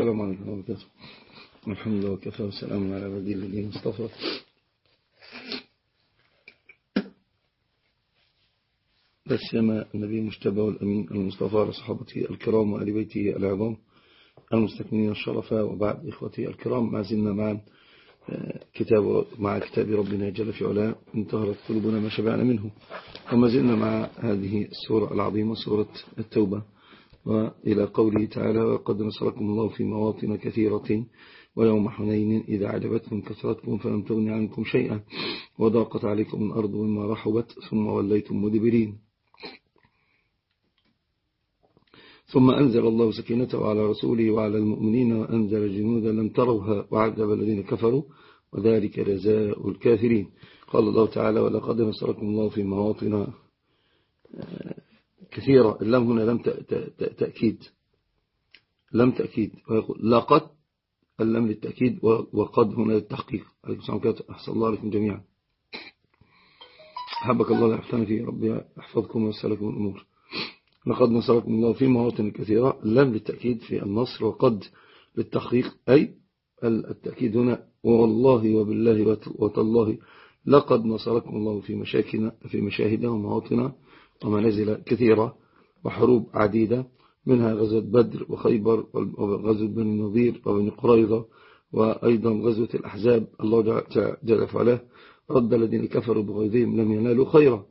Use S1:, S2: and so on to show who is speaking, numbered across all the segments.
S1: السلام عليكم ورحمة الله الحمد لله وكفى وسلام على عباد الذين اصطفى بسم النبي مجتبى والأمين المصطفى على صحابته الكرام وآل بيته العظام المستكملين الشرفاء وبعد إخوتي الكرام ما زلنا مع كتاب مع كتاب ربنا جل في علاه انتهرت قلوبنا ما شبعنا منه. وما زلنا مع هذه السورة العظيمة سورة التوبة. وإلى قوله تعالى وقد نصركم الله في مواطن كثيرة ويوم حنين إذا عجبتكم كثرتكم فلم تغن عنكم شيئا وضاقت عليكم الأرض مما رحبت ثم وليتم مدبرين ثم أنزل الله سكينته على رسوله وعلى المؤمنين وأنزل جنودا لم تروها وعذب الذين كفروا وذلك جزاء الكافرين. قال الله تعالى ولقد نصركم الله في مواطن كثيرة اللام هنا لم تأكيد. لم تأكيد ويقول لقد اللام للتأكيد وقد هنا للتحقيق. عليكم السلام أحسن الله عليكم جميعا. حبك الله لأحسن في ربي أحفظكم ويسألكم الأمور. لقد نصركم الله في مواطن كثيرة. لم للتأكيد في النصر وقد للتحقيق أي التأكيد هنا والله وبالله وتالله. لقد نصركم الله في مشاكل في مشاهد ومواطن ومنازل كثيرة وحروب عديدة منها غزوة بدر وخيبر وغزوة بني النظير وبني قريظة وأيضا غزوة الأحزاب الله جل وعلا رد الذين كفروا بغيظهم لم ينالوا خيرا.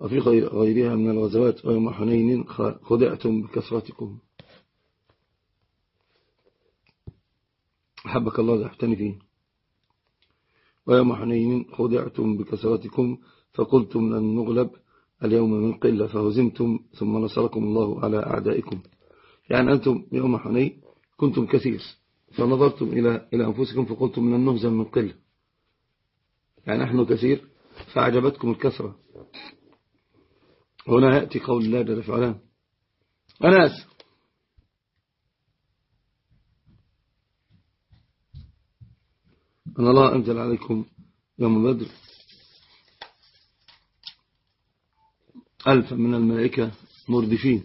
S1: وفي غيرها من الغزوات ويوم حنين خدعتم بكثرتكم. أحبك الله زحتني فيه. ويوم حنين خدعتم بكثرتكم فقلتم لن نغلب اليوم من قلة فهزمتم ثم نصركم الله على أعدائكم. يعني أنتم يوم حنين كنتم كثير فنظرتم إلى إلى أنفسكم فقلتم لن نهزم من قلة. يعني نحن كثير فأعجبتكم الكثرة. هنا يأتي قول الله جل وعلا أناس أن الله أنزل عليكم يوم بدر. ألفا من الملائكة مردفين.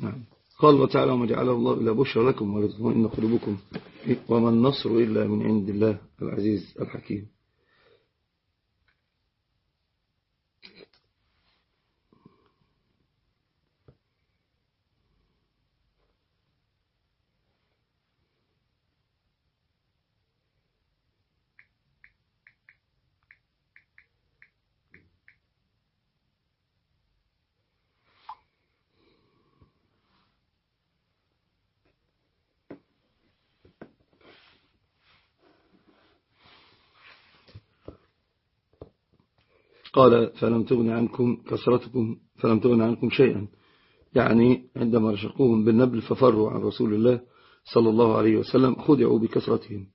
S1: نعم. قال الله تعالى وما جعله الله إلا بشر لكم ولتطمئن قلوبكم وما النصر إلا من عند الله العزيز الحكيم. قال فلم تغن عنكم كثرتكم فلم تغن عنكم شيئا. يعني عندما رشقوهم بالنبل ففروا عن رسول الله صلى الله عليه وسلم خدعوا بكثرتهم.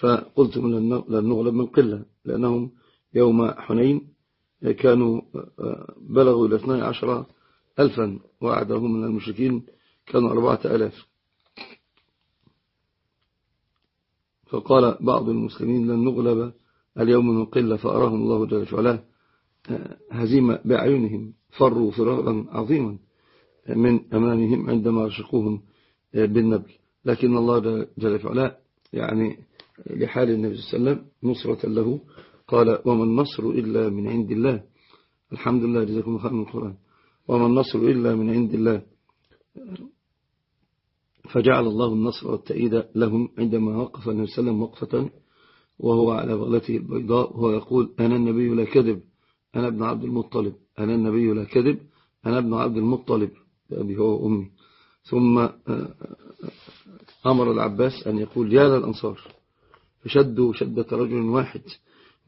S1: فقلتم لن نغلب من قلة لأنهم يوم حنين كانوا بلغوا إلى 12 ألفا وعدهم من المشركين كانوا أربعة ألاف. فقال بعض المسلمين لن نغلب اليوم من قلة فأراهم الله جل وعلا. هزيمة بأعينهم فروا فرارا عظيما من أمامهم عندما رشقوهم بالنبل. لكن الله جل وعلا يعني لحال النبي صلى الله عليه وسلم نصرة له قال وما النصر إلا من عند الله. الحمد لله جزاكم خير من القرآن. وما النصر إلا من عند الله. فجعل الله النصر والتأييد لهم عندما وقف النبي صلى الله عليه وسلم وقفة وهو على بغلته البيضاء وهو يقول أنا النبي لا كذب. أنا ابن عبد المطلب أنا النبي لا كذب أنا ابن عبد المطلب أبي هو أمي ثم أمر العباس أن يقول يا للأنصار فشدوا شدة رجل واحد.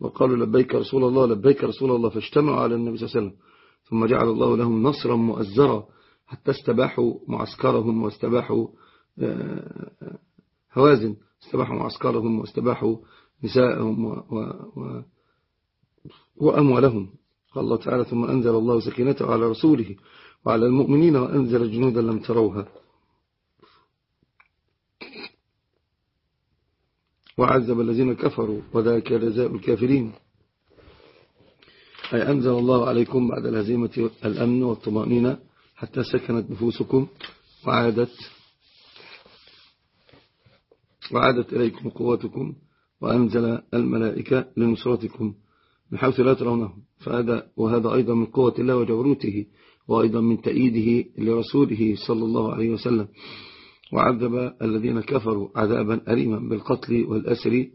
S1: وقالوا لبيك رسول الله لبيك رسول الله. فاجتمعوا على النبي صلى الله عليه وسلم. ثم جعل الله لهم نصرا مؤزرا حتى استباحوا معسكرهم واستباحوا هوازن استباحوا معسكرهم واستباحوا نساءهم و و وأموالهم. قال الله تعالى ثم أنزل الله سكينته على رسوله وعلى المؤمنين وأنزل جنودا لم تروها. وعذب الذين كفروا وذلك جزاء الكافرين. أي أنزل الله عليكم بعد الهزيمة الأمن والطمأنينة حتى سكنت نفوسكم وعادت وعادت إليكم قوتكم وأنزل الملائكة لنصرتكم. من حيث لا ترونهم فهذا وهذا أيضا من قوة الله وجبروته وأيضا من تأييده لرسوله صلى الله عليه وسلم. وعذب الذين كفروا عذابا أليما بالقتل والأسر.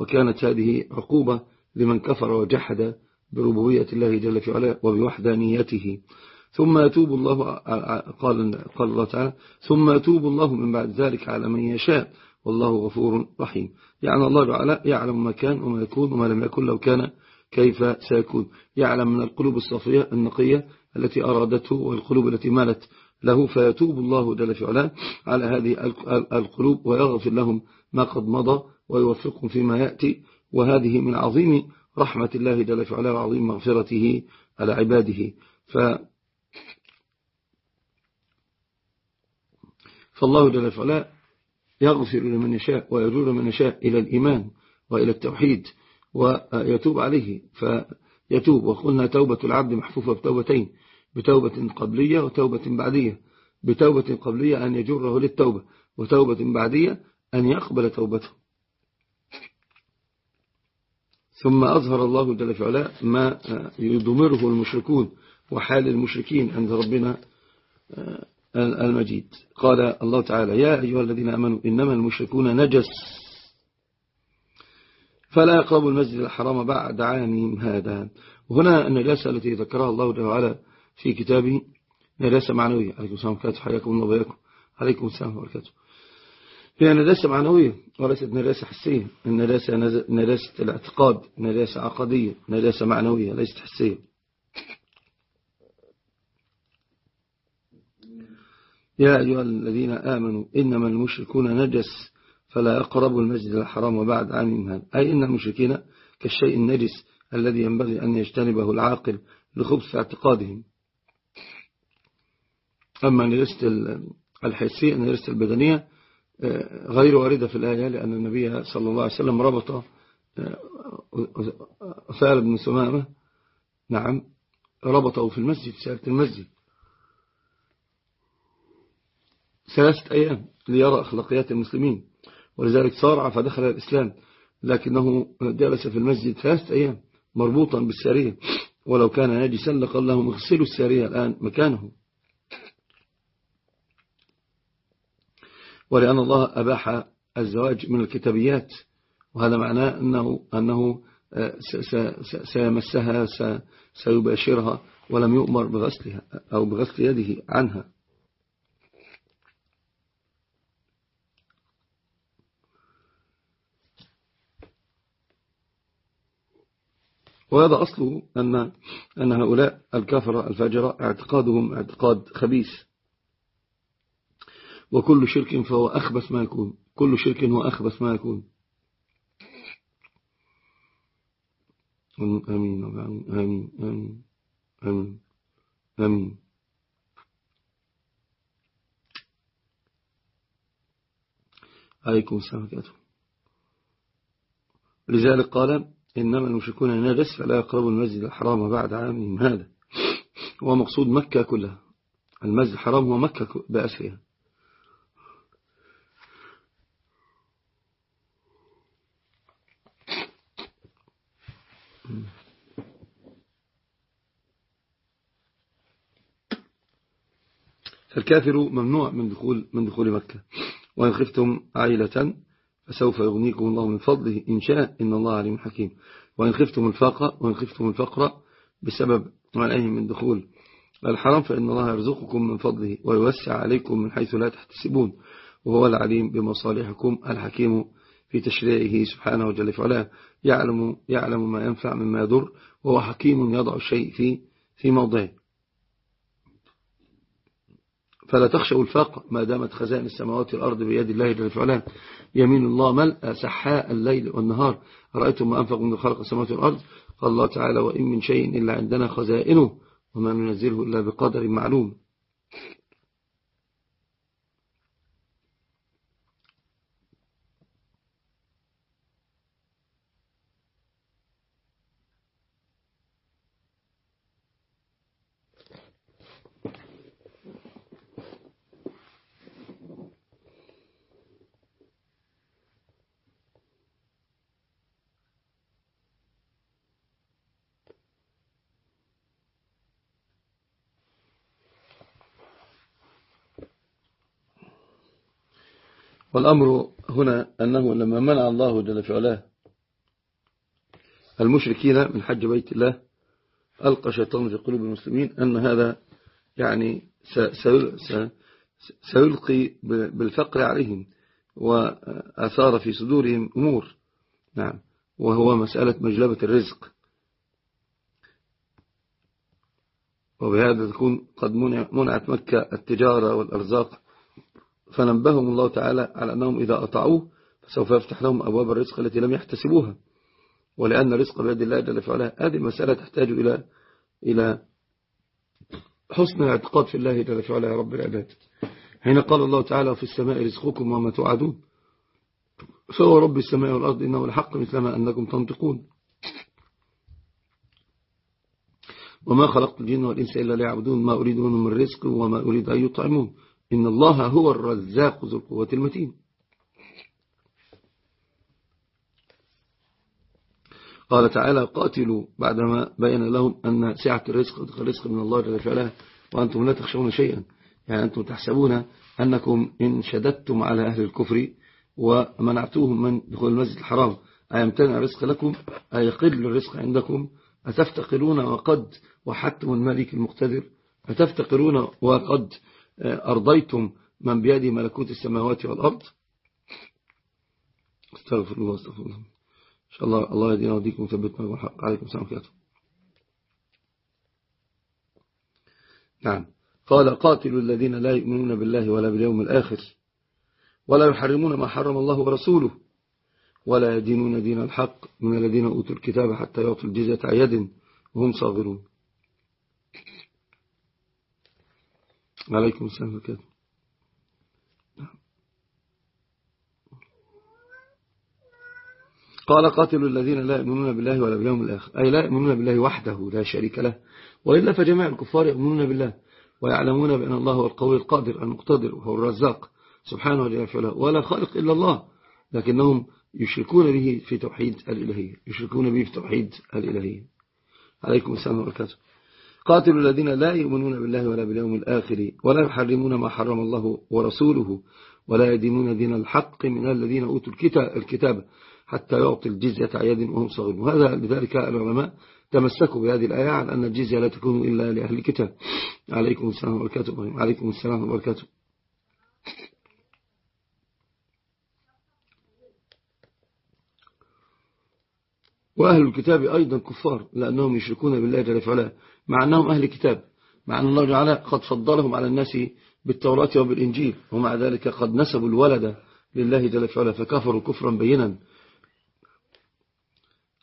S1: وكانت هذه عقوبة لمن كفر وجحد بربوبية الله جل في علاه وبوحدانيته. ثم يتوب الله قال, قال الله تعالى ثم يتوب الله من بعد ذلك على من يشاء. والله غفور رحيم. يعني الله تعالى يعلم ما كان وما يكون وما لم يكن لو كان كيف سيكون. يعلم من القلوب الصفية النقية التي أرادته والقلوب التي مالت له فيتوب الله جل في علاه على هذه القلوب ويغفر لهم ما قد مضى ويوفقهم فيما يأتي. وهذه من عظيم رحمة الله جل في علاه وعظيم مغفرته على عباده. ف فالله جل في علاه يغفر لمن يشاء ويجور من يشاء إلى الإيمان وإلى التوحيد. ويتوب عليه فيتوب. وقلنا توبة العبد محفوفة بتوبتين بتوبة قبلية وتوبة بعدية. بتوبة قبلية أن يجره للتوبة وتوبة بعدية أن يقبل توبته. ثم أظهر الله جل في علاء ما يضمره المشركون وحال المشركين عند ربنا المجيد. قال الله تعالى يا أيها الذين أمنوا إنما المشركون نجس. فلا يقربوا المسجد الحرام بعد عامهم هذا. وهنا النجاسة التي ذكرها الله تعالى في كتابه نجاسة معنوية. عليكم السلام وبركاته. حياكم الله وبياكم عليكم السلام وبركاته. هي نجاسة معنوية وليست نجاسة حسية. النجاسة نجاسة الاعتقاد نجاسة عقدية نجاسة معنوية ليست حسية. يا أيها الذين آمنوا إنما المشركون نجس فلا يقربوا المسجد الحرام وبعد عامهم هذا أي إن المشركين كالشيء النجس الذي ينبغي أن يجتنبه العاقل لخبث اعتقادهم. أما نجسة الحسية نجسة البدنية آه، غير واردة في الآية لأن النبي صلى الله عليه وسلم ربط أثار آه، بن سمامة نعم ربطه في المسجد سيارة المسجد. ثلاثة أيام ليرى أخلاقيات المسلمين. ولذلك صارع فدخل الإسلام. لكنه جلس في المسجد ثلاثة أيام مربوطا بالسارية ولو كان نجسا لقال لهم اغسلوا السارية الآن مكانه. ولأن الله أباح الزواج من الكتابيات. وهذا معناه أنه, أنه آه، سيمسها سيباشرها ولم يؤمر بغسلها أو بغسل يده عنها. وهذا أصله أن, أن هؤلاء الكفرة الفاجرة اعتقادهم اعتقاد خبيث. وكل شرك فهو أخبث ما يكون. كل شرك هو أخبث ما يكون. آمين. آمين آمين. آمين آمين, آمين. عليكم السلام عليكم لذلك قال إنما المشركون نجس فلا يقربوا المسجد الحرام بعد عامهم هذا. هو مقصود مكة كلها. المسجد الحرام هو مكة بأسرها فالكافر ممنوع من دخول من دخول مكة. وإن خفتم عائلة فسوف يغنيكم الله من فضله إن شاء إن الله عليم حكيم. وإن خفتم الفقر وإن خفتم الفقر بسبب منعهم من دخول الحرام فإن الله يرزقكم من فضله ويوسع عليكم من حيث لا تحتسبون. وهو العليم بمصالحكم الحكيم في تشريعه سبحانه وجل فعلا يعلم, يعلم ما ينفع مما يضر وهو حكيم يضع الشيء في, في موضعه. فلا تخشوا الفاقة ما دامت خزائن السماوات والأرض بيد الله جل وعلا. يمين الله ملأ سحاء الليل والنهار. رأيتم ما أنفق من خلق السماوات والأرض؟ قال الله تعالى وإن من شيء إلا عندنا خزائنه وما ننزله إلا بقدر معلوم. والأمر هنا أنه لما منع الله جل في علاه المشركين من حج بيت الله ألقى شيطان في قلوب المسلمين أن هذا يعني سيلقي بالفقر عليهم وأثار في صدورهم أمور. نعم. وهو مسألة مجلبة الرزق. وبهذا تكون قد منعت مكة التجارة والأرزاق فنبههم الله تعالى على أنهم إذا أطعوه فسوف يفتح لهم أبواب الرزق التي لم يحتسبوها. ولأن الرزق بيد الله جل فعلا هذه المسألة تحتاج إلى إلى حسن الاعتقاد في الله جل فعلا يا رب العباد. حين قال الله تعالى في السماء رزقكم وما توعدون. فهو رب السماء والأرض إنه الحق مثلما أنكم تنطقون. وما خلقت الجن والإنس إلا ليعبدون ما أريد منهم من رزق وما أريد أن يطعمون. إن الله هو الرزاق ذو القوة المتين. قال تعالى قاتلوا بعدما بين لهم أن سعة الرزق الرزق من الله جل وعلا وأنتم لا تخشون شيئا. يعني أنتم تحسبون أنكم إن شددتم على أهل الكفر ومنعتوهم من دخول المسجد الحرام. أيمتنع الرزق لكم؟ أيقل الرزق عندكم؟ أتفتقرون وقد وحدتم الملك المقتدر؟ أتفتقرون وقد أرضيتم من بيده ملكوت السماوات والأرض؟ استغفر الله استغفر الله. إن شاء الله الله يدينا وديكم وثبتنا والحق عليكم السلام عليكم نعم. قال قاتلوا الذين لا يؤمنون بالله ولا باليوم الآخر ولا يحرمون ما حرم الله ورسوله ولا يدينون دين الحق من الذين أوتوا الكتاب حتى يعطوا الجزية عيد وهم صاغرون. عليكم السلام عليكم قال قاتلوا الذين لا يؤمنون بالله ولا باليوم الآخر. أي لا يؤمنون بالله وحده لا شريك له. وإلا فجميع الكفار يؤمنون بالله ويعلمون بأن الله هو القوي القادر المقتدر وهو الرزاق سبحانه وتعالى ولا خالق إلا الله. لكنهم يشركون به في توحيد الإلهية. يشركون به في توحيد الإلهية. عليكم السلام وبركاته قاتلوا الذين لا يؤمنون بالله ولا باليوم الآخر ولا يحرمون ما حرم الله ورسوله ولا يدينون دين الحق من الذين أوتوا الكتاب حتى يعطي الجزية عياد وهم صغيرون وهذا لذلك العلماء تمسكوا بهذه الآية على أن الجزية لا تكون إلا لأهل الكتاب عليكم السلام وبركاته عليكم السلام وبركاته وأهل الكتاب أيضا كفار لأنهم يشركون بالله جل وعلا. مع أنهم أهل كتاب مع أن الله تعالى قد فضلهم على الناس بالتوراة وبالإنجيل ومع ذلك قد نسبوا الولد لله جل وعلا فكفروا كفرا بينا.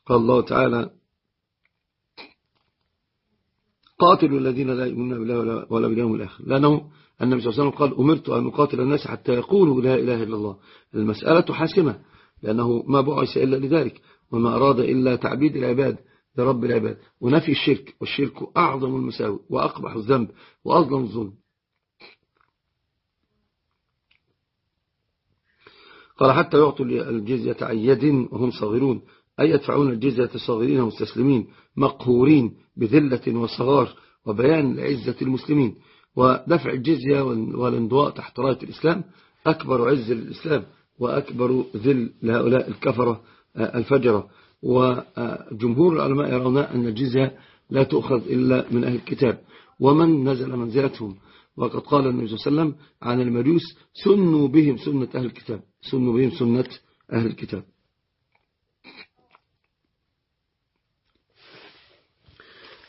S1: قال الله تعالى قاتلوا الذين لا يؤمنون بالله ولا باليوم الآخر. لأنه النبي صلى الله عليه وسلم قال أمرت أن أقاتل الناس حتى يقولوا لا إله إلا الله. المسألة حاسمة لأنه ما بعث إلا لذلك وما أراد إلا تعبيد العباد. لرب العباد. ونفي الشرك والشرك أعظم المساوي وأقبح الذنب وأظلم الظلم. قال حتى يعطوا الجزية عن يد وهم صغيرون أي يدفعون الجزية صغيرين ومستسلمين مقهورين بذلة وصغار وبيان لعزة المسلمين. ودفع الجزية والانضواء تحت راية الإسلام أكبر عز للإسلام وأكبر ذل لهؤلاء الكفرة الفجرة. وجمهور العلماء يرون أن الجزية لا تؤخذ إلا من أهل الكتاب. ومن نزل منزلتهم؟ وقد قال النبي صلى الله عليه وسلم عن المجوس سنوا بهم سنة أهل الكتاب. سنوا بهم سنة أهل الكتاب.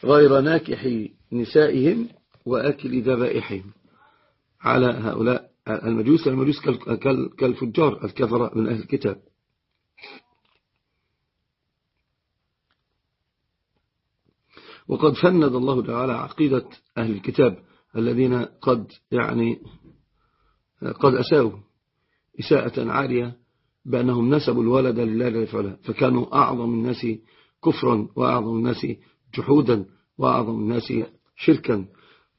S1: غير ناكح نسائهم وأكل ذبائحهم. على هؤلاء المجوس المجوس كالفجار الكفر من أهل الكتاب. وقد فند الله تعالى عقيدة أهل الكتاب الذين قد يعني قد أساوا إساءة عالية بأنهم نسبوا الولد لله لفعله فكانوا أعظم الناس كفرا وأعظم الناس جحودا وأعظم الناس شركا.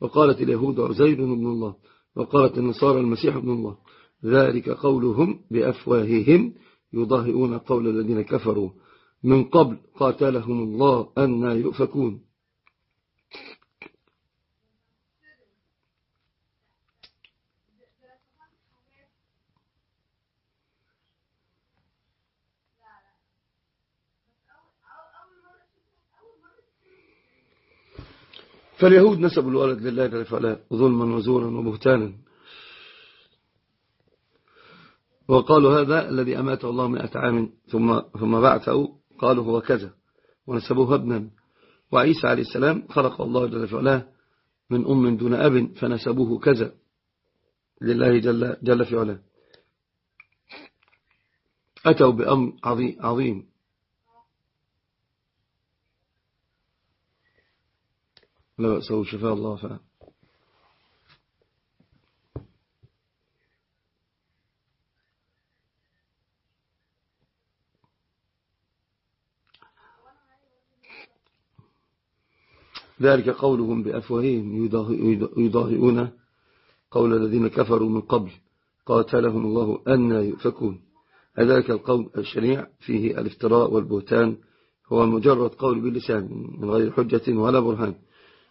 S1: وقالت اليهود عزير ابن الله وقالت النصارى المسيح ابن الله ذلك قولهم بأفواههم يضاهئون قول الذين كفروا. من قبل قاتلهم الله أن يؤفكون. فاليهود نسبوا الولد لله جل وعلا ظلما وزورا وبهتانا. وقالوا هذا الذي أماته الله مئة عام ثم, ثم بعثه قالوا هو كذا ونسبوه ابنا. وعيسى عليه السلام خلق الله جل وعلا من أم دون أب فنسبوه كذا لله جل, جل في علاه أتوا بأمر عظيم. لا بأس شفاء الله فعلا ذلك قولهم بأفواههم. يضاهئون قول الذين كفروا من قبل. قاتلهم الله أن يؤفكون. ذلك القول الشريع فيه الافتراء والبهتان. هو مجرد قول باللسان من غير حجة ولا برهان.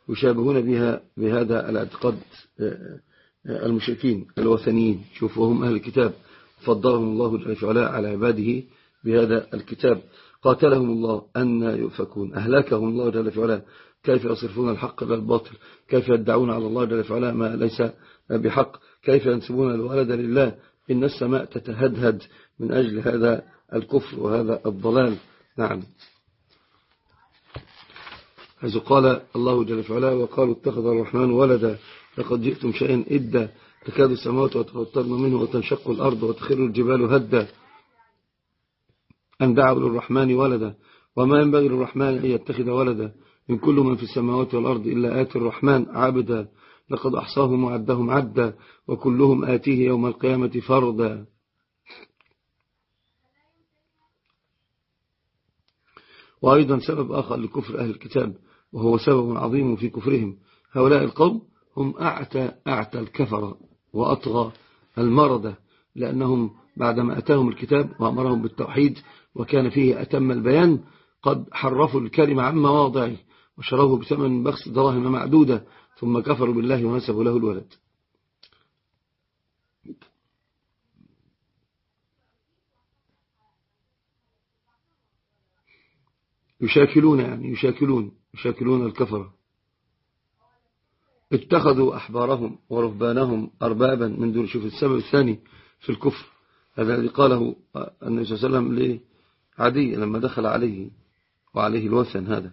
S1: يشابهون بها بهذا الاعتقاد آه، آه، المشركين الوثنيين. شوفوا هم أهل الكتاب. فضلهم الله جل وعلا على عباده بهذا الكتاب. قاتلهم الله أن يؤفكون. أهلكهم الله جل وعلا. كيف يصرفون الحق إلى الباطل؟ كيف يدعون على الله جل وعلا ما ليس بحق؟ كيف ينسبون الولد لله؟ إن السماء تتهدهد من أجل هذا الكفر وهذا الضلال. نعم. حيث قال الله جل وعلا وقالوا اتخذ الرحمن ولدا لقد جئتم شيئا إدا تكاد السماوات وتفطرن منه وتنشق الأرض وتخر الجبال هدا. أن دعوا للرحمن ولدا وما ينبغي للرحمن أن يتخذ ولدا من كل من في السماوات والأرض إلا آتي الرحمن عبدا. لقد أحصاهم وعدهم عدا وكلهم آتيه يوم القيامة فردا. وأيضا سبب آخر لكفر أهل الكتاب وهو سبب عظيم في كفرهم. هؤلاء القوم هم أعتى, أعتى الكفر وأطغى المردة لأنهم بعدما أتاهم الكتاب وأمرهم بالتوحيد وكان فيه أتم البيان قد حرفوا الكلمة عن مواضعه وشروه بثمن بخس دراهم معدودة ثم كفروا بالله ونسبوا له الولد. يشاكلون يعني يشاكلون يشاكلون الكفر اتخذوا أحبارهم ورهبانهم أربابا من دون شوف السبب الثاني في الكفر هذا الذي قاله النبي صلى الله عليه وسلم لعدي لما دخل عليه وعليه الوثن هذا.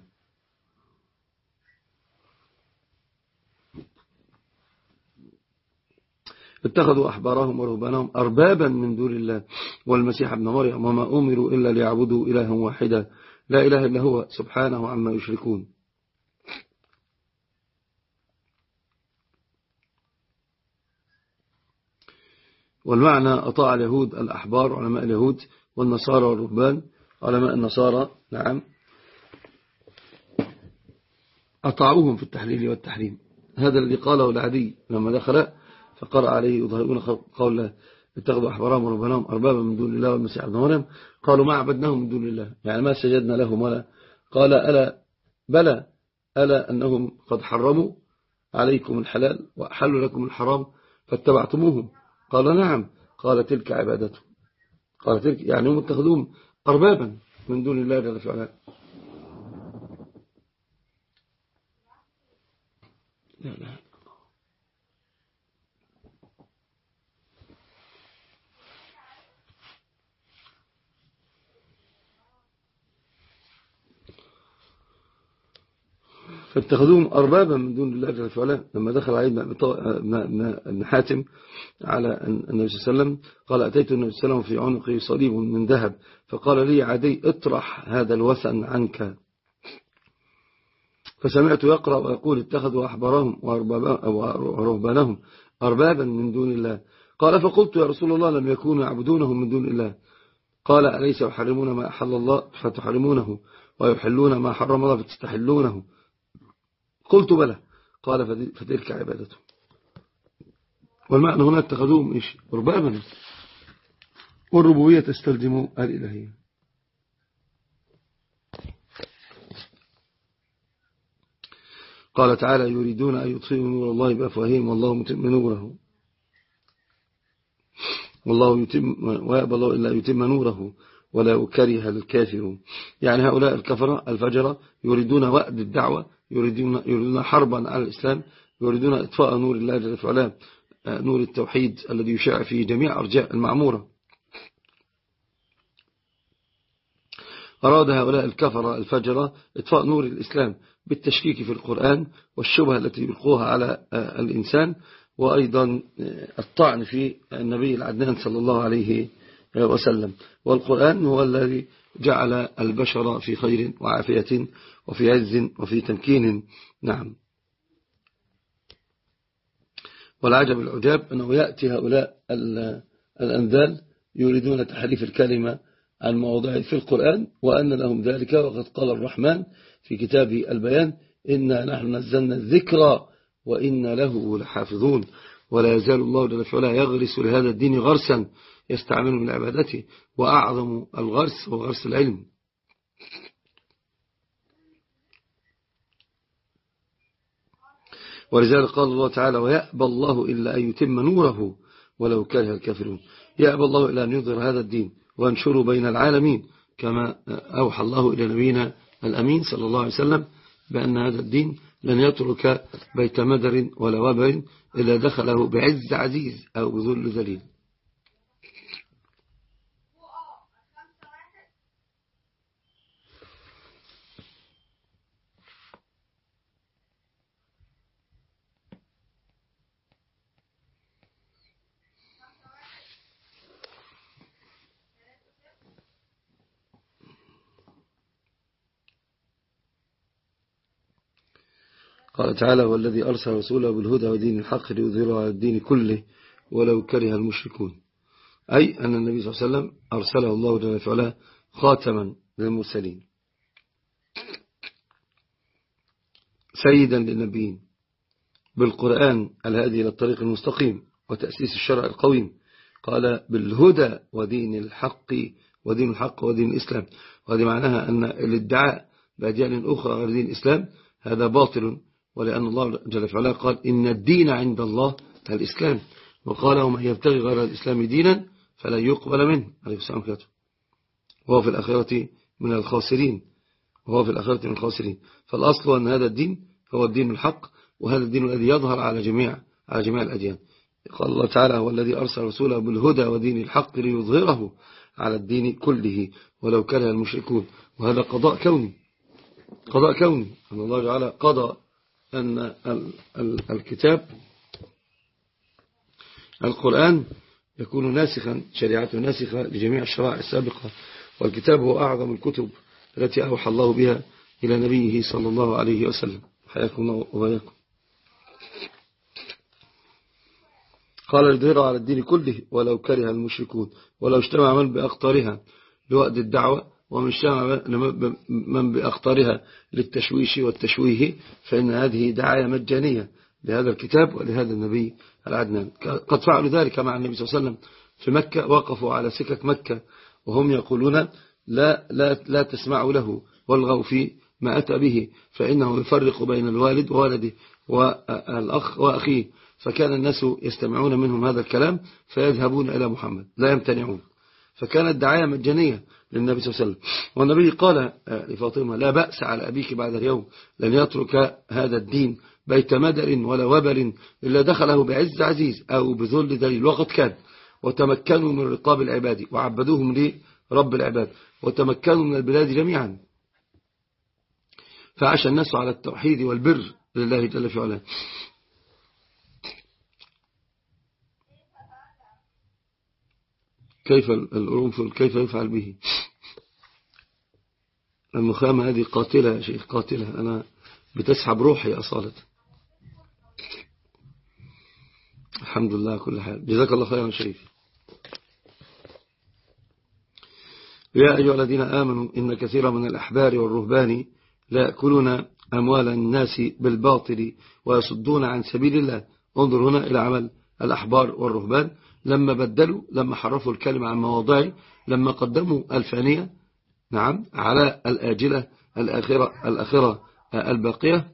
S1: اتخذوا أحبارهم ورهبانهم أربابا من دون الله والمسيح ابن مريم وما أمروا إلا ليعبدوا إلها واحدا. لا إله إلا هو سبحانه عما يشركون. والمعنى أطاع اليهود الأحبار علماء اليهود والنصارى والرهبان. علماء النصارى نعم. أطاعوهم في التحليل والتحريم. هذا الذي قاله العدي لما دخل فقرأ عليه يظهرون قول اتخذوا أحبارهم ورهبانهم أربابا من دون الله والمسيح ابن مريم. قالوا ما عبدناهم من دون الله. يعني ما سجدنا لهم ولا قال ألا بلى ألا أنهم قد حرموا عليكم الحلال وأحلوا لكم الحرام فاتبعتموهم. قال نعم. قال تلك عبادته قال تلك يعني هم اتخذوهم أربابا من دون الله جل وعلا لا لا. فاتخذوهم أربابا من دون الله جل وعلا. لما دخل عليه ابن حاتم على النبي صلى الله عليه وسلم قال أتيت النبي صلى الله عليه وسلم في عنقه صليب من ذهب. فقال لي عدي اطرح هذا الوثن عنك. فسمعت يقرأ ويقول اتخذوا أحبارهم ورهبانهم أربابا من دون الله. قال فقلت يا رسول الله لم يكونوا يعبدونهم من دون الله. قال أليس يحرمون ما أحل الله فتحرمونه ويحلون ما حرم الله فتستحلونه. قلت بلى. قال فتلك عبادته. والمعنى هنا اتخذوهم إيش ربابا والربوبية تستلزم الإلهية. قال تعالى يريدون أن يطفئوا نور الله بأفواههم والله متم نوره. والله يتم ويأبى الله إلا يتم نوره. ولو كره الكافرون. يعني هؤلاء الكفرة الفجرة يريدون وأد الدعوة يريدون, يريدون حربا على الإسلام يريدون إطفاء نور الله جل وعلا نور التوحيد الذي يشاع في جميع أرجاء المعمورة. أراد هؤلاء الكفرة الفجرة إطفاء نور الإسلام بالتشكيك في القرآن والشبهة التي يلقوها على الإنسان وأيضا الطعن في النبي العدنان صلى الله عليه وسلم والقرآن هو الذي جعل البشر في خير وعافية وفي عز وفي تمكين. نعم. والعجب العجاب أنه يأتي هؤلاء الأنذال يريدون تحريف الكلمة عن مواضعه في القرآن وأن لهم ذلك. وقد قال الرحمن في كتاب البيان إنا نحن نزلنا الذكر وإنا له لحافظون. ولا يزال الله جل وعلا يغرس لهذا الدين غرسا. يستعمل من عبادته وأعظم الغرس هو غرس العلم. ولذلك قال الله تعالى ويأبى الله إلا أن يتم نوره ولو كره الكافرون. يأبى الله إلا أن يظهر هذا الدين وانشره بين العالمين كما أوحى الله إلى نبينا الأمين صلى الله عليه وسلم بأن هذا الدين لن يترك بيت مدر ولا وبر إلا دخله بعز عزيز أو بذل ذليل. قال تعالى والذي أرسل رسوله بالهدى ودين الحق ليظهره على الدين كله ولو كره المشركون. أي أن النبي صلى الله عليه وسلم أرسله الله جل وعلا خاتما للمرسلين. سيدا للنبيين بالقرآن الهادي إلى الطريق المستقيم وتأسيس الشرع القويم. قال بالهدى ودين الحق ودين الحق ودين الإسلام. وهذه معناها أن الادعاء بأديان أخرى غير دين الإسلام هذا باطل ولأن الله جل وعلا قال إن الدين عند الله الإسلام. وقال ومن يبتغي غير الإسلام دينا فلا يقبل منه عليه السلام كاته وهو في الآخرة من الخاسرين. وهو في الآخرة من الخاسرين. فالأصل أن هذا الدين هو الدين الحق وهذا الدين الذي يظهر على جميع على جميع الأديان. قال الله تعالى هو الذي أرسل رسوله بالهدى ودين الحق ليظهره على الدين كله ولو كره المشركون. وهذا قضاء كوني. قضاء كوني. أن الله تعالى قضى أن الكتاب القرآن يكون ناسخا شريعته ناسخة لجميع الشرائع السابقة والكتاب هو أعظم الكتب التي أوحى الله بها إلى نبيه صلى الله عليه وسلم. حياكم الله وبياكم قال الظهر على الدين كله ولو كره المشركون ولو اجتمع من بأقطارها لوقت الدعوة ومن شاء من بأخطارها للتشويش والتشويه فإن هذه دعاية مجانية لهذا الكتاب ولهذا النبي العدنان. قد فعلوا ذلك مع النبي صلى الله عليه وسلم في مكة وقفوا على سكك مكة وهم يقولون لا, لا, لا تسمعوا له والغوا في ما أتى به فإنه يفرق بين الوالد وولده والأخ وأخيه فكان الناس يستمعون منهم هذا الكلام فيذهبون إلى محمد لا يمتنعون. فكانت دعاية مجانية للنبي صلى الله عليه وسلم. والنبي قال آه، لفاطمة لا بأس على أبيك بعد اليوم لن يترك هذا الدين بيت مدر ولا وبر إلا دخله بعز عزيز أو بذل دليل وقد كان. وتمكنوا من رقاب العباد وعبدوهم لرب العباد وتمكنوا من البلاد جميعا. فعاش الناس على التوحيد والبر لله جل في علاه كيف القرنفل كيف يفعل به؟ المخامة هذه قاتلة يا شيخ قاتلة. أنا بتسحب روحي أصالة. الحمد لله كل حال. جزاك الله خيرا شريف يا أيها الذين آمنوا إن كثيرا من الأحبار والرهبان لا يأكلون أموال الناس بالباطل ويصدون عن سبيل الله. انظر هنا إلى عمل الأحبار والرهبان. لما بدلوا لما حرفوا الكلمة عن مواضعه لما قدموا الفانية نعم على الآجلة الآخرة, الآخرة الباقية.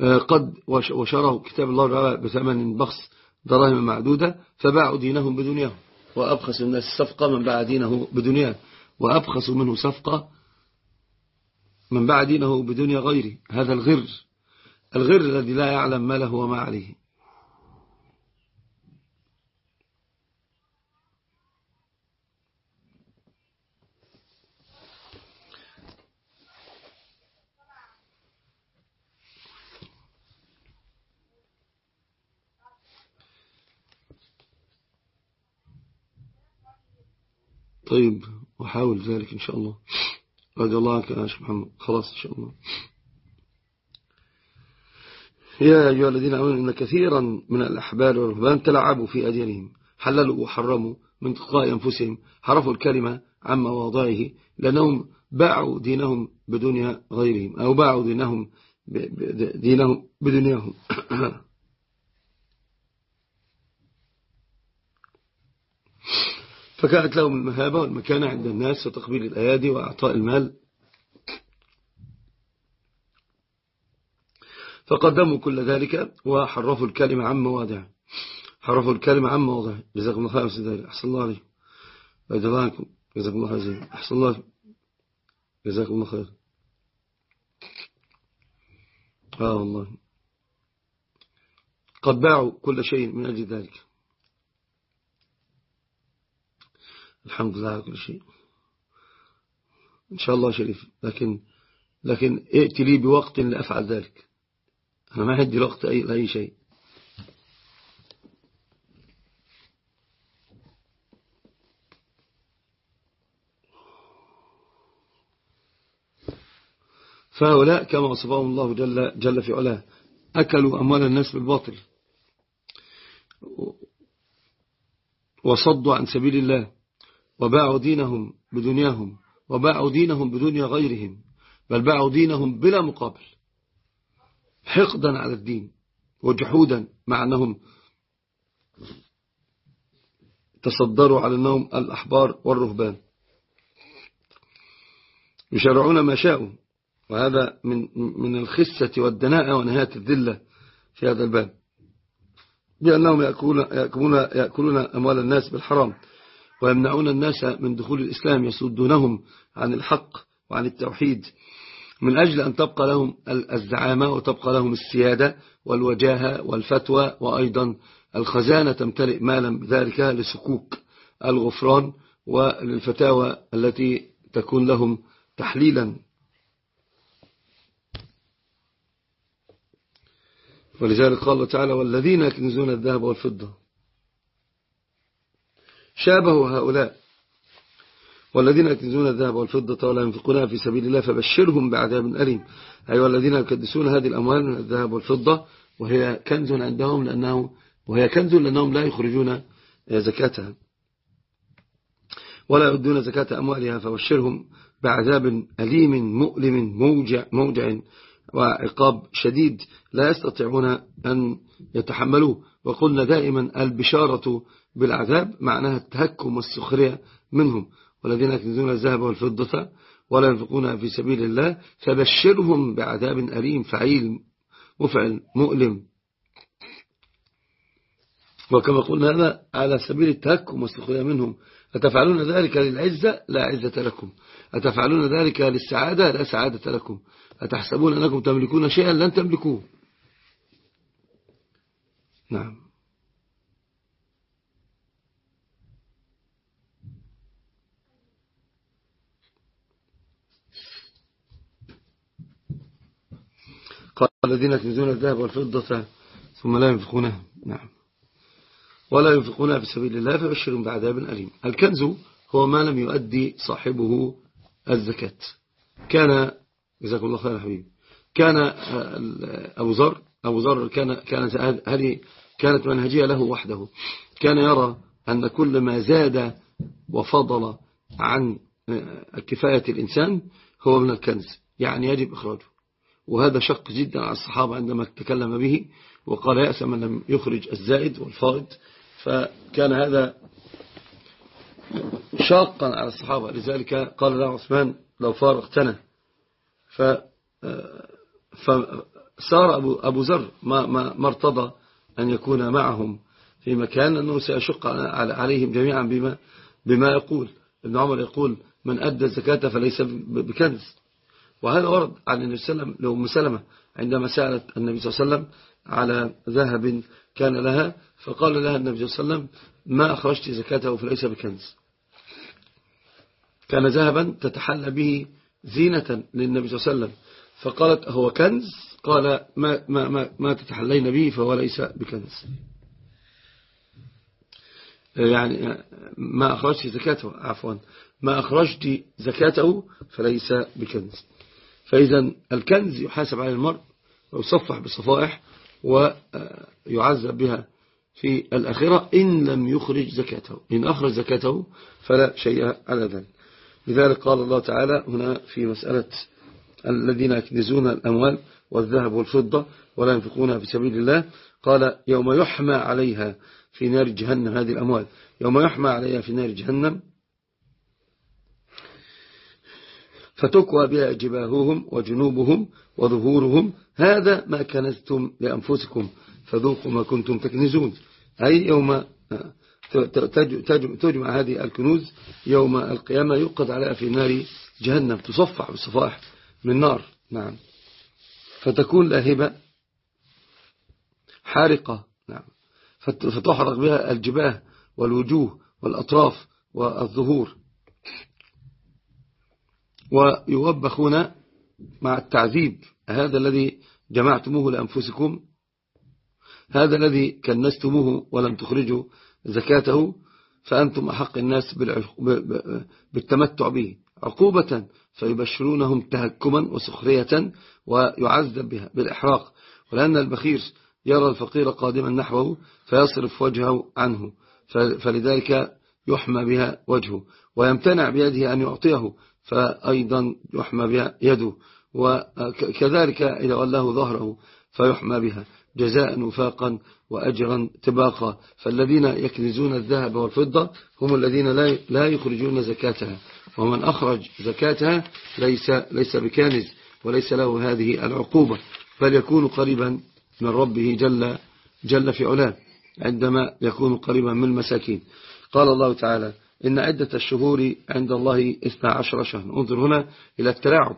S1: قد وشروا كتاب الله تعالى بثمن بخس دراهم معدودة فباعوا دينهم بدنياهم. وأبخس الناس صفقة من باع دينه بدنياه. وأبخس منه صفقة من باع دينه بدنيا غيره هذا الغر. الغر الذي لا يعلم ما له وما عليه. طيب وحاول ذلك إن شاء الله. رضي الله عنك يا محمد. خلاص إن شاء الله. يا أيها الذين أمنوا إن كثيرا من الأحبار والرهبان تلعبوا في أديانهم حللوا وحرموا من تقاء أنفسهم حرفوا الكلمة عن مواضعه لأنهم باعوا دينهم بدنيا غيرهم أو باعوا دينهم دينهم بدنياهم. فكانت لهم المهابة والمكانة عند الناس وتقبيل الأيادي وأعطاء المال فقدموا كل ذلك وحرفوا الكلمة عن مواضعه حرفوا الكلمة عن مواضعه جزاكم الله خير سيدي. أحسن الله عليكم. بعد الله عنكم جزاكم الله خير أحسن الله جزاكم الله خير. آه والله. قد باعوا كل شيء من أجل ذلك. الحمد لله على كل شيء. إن شاء الله شريف. لكن لكن ائت لي بوقت لأفعل ذلك. أنا ما عندي وقت أي, لأي شيء. فهؤلاء كما وصفهم الله جل, جل في علاه أكلوا أموال الناس بالباطل. وصدوا عن سبيل الله وباعوا دينهم بدنياهم وباعوا دينهم بدنيا غيرهم بل باعوا دينهم بلا مقابل. حقدا على الدين وجحودا مع أنهم تصدروا على النوم الأحبار والرهبان. يشرعون ما شاءوا وهذا من من الخسة والدناءة ونهاية الذلة في هذا الباب. بأنهم يأكلون, يأكلون, يأكلون أموال الناس بالحرام ويمنعون الناس من دخول الإسلام يسدونهم عن الحق وعن التوحيد. من أجل أن تبقى لهم الزعامة وتبقى لهم السيادة والوجاهة والفتوى وأيضا الخزانة تمتلئ مالا بذلك لسكوك الغفران وللفتاوى التي تكون لهم تحليلا. ولذلك قال الله تعالى والذين يكنزون الذهب والفضة شابهوا هؤلاء والذين يكنزون الذهب والفضة ولا ينفقونها في سبيل الله فبشرهم بعذاب أليم. أيها الذين يكدسون هذه الأموال من الذهب والفضة وهي كنز عندهم لأنه وهي كنز لأنهم لا يخرجون زكاتها. ولا يؤدون زكاة أموالها فبشرهم بعذاب أليم مؤلم موجع, موجع وعقاب شديد. لا يستطيعون أن يتحملوه. وقلنا دائما البشارة بالعذاب معناها التهكم والسخرية منهم. والذين يكنزون الذهب والفضة ولا ينفقونها في سبيل الله فبشرهم بعذاب أليم فعيل مفعل مؤلم. وكما قلنا هذا على سبيل التهكم والسخرية منهم. أتفعلون ذلك للعزة؟ لا عزة لكم. أتفعلون ذلك للسعادة؟ لا سعادة لكم. أتحسبون أنكم تملكون شيئا لن تملكوه؟ نعم. قال الذين يكنزون الذهب والفضة ثم لا ينفقونها. نعم. ولا ينفقونها في سبيل الله فبشرهم بعذاب أليم. الكنز هو ما لم يؤدي صاحبه الزكاة. كان جزاكم الله خير حبيبي. كان آه، أبو ذر أبو ذر كان كانت هذه كانت منهجية له وحده. كان يرى أن كل ما زاد وفضل عن آه، كفاية الإنسان هو من الكنز. يعني يجب إخراجه. وهذا شق جدا على الصحابة عندما تكلم به وقال يأس من لم يخرج الزائد والفائض. فكان هذا شاقا على الصحابة. لذلك قال له عثمان لو فارقتنا. ف فصار أبو, أبو ذر ما, ما, ما ارتضى أن يكون معهم في مكان أنه سيشق عليهم جميعا بما, بما يقول. ابن عمر يقول من أدى الزكاة فليس بكنز. وهذا ورد عن النبي صلى الله عليه وسلم لأم سلمة عندما سألت النبي صلى الله عليه وسلم على ذهب كان لها فقال لها النبي صلى الله عليه وسلم ما أخرجت زكاته فليس بكنز. كان ذهبا تتحلى به زينة للنبي صلى الله عليه وسلم. فقالت هو كنز؟ قال ما, ما, ما, ما تتحلين به فهو ليس بكنز. يعني ما أخرجت زكاته عفوا ما أخرجت زكاته فليس بكنز. فإذا الكنز يحاسب على المرء ويصفح بصفائح ويعذب بها في الأخرة إن لم يخرج زكاته. إن أخرج زكاته فلا شيء على ذلك. لذلك قال الله تعالى هنا في مسألة الذين يكنزون الأموال والذهب والفضة ولا ينفقونها في سبيل الله قال يوم يحمى عليها في نار جهنم هذه الأموال يوم يحمى عليها في نار جهنم فتكوى بها جباههم وجنوبهم وظهورهم. هذا ما كنزتم لأنفسكم فذوقوا ما كنتم تكنزون. أي يوم تجمع هذه الكنوز يوم القيامة يقض عليها في نار جهنم تصفح بصفائح من نار. نعم. فتكون لاهبة حارقة. نعم. فتحرق بها الجباه والوجوه والأطراف والظهور. ويوبخون مع التعذيب. هذا الذي جمعتموه لأنفسكم. هذا الذي كنستموه ولم تخرجوا زكاته فأنتم أحق الناس بالتمتع به. عقوبة فيبشرونهم تهكما وسخرية ويعذب بها بالإحراق. ولأن البخير يرى الفقير قادما نحوه فيصرف وجهه عنه فلذلك يحمى بها وجهه ويمتنع بيده أن يعطيه. فأيضا يحمى بها يده وكذلك إذا ولاه ظهره فيحمى بها جزاء وفاقا وأجرا تباقا فالذين يكنزون الذهب والفضة هم الذين لا يخرجون زكاتها ومن أخرج زكاتها ليس, ليس بكانز وليس له هذه العقوبة. بل يكون قريبا من ربه جل, جل في علاه عندما يكون قريبا من المساكين. قال الله تعالى إن عدة الشهور عند الله 12 شهر انظر هنا إلى التلاعب.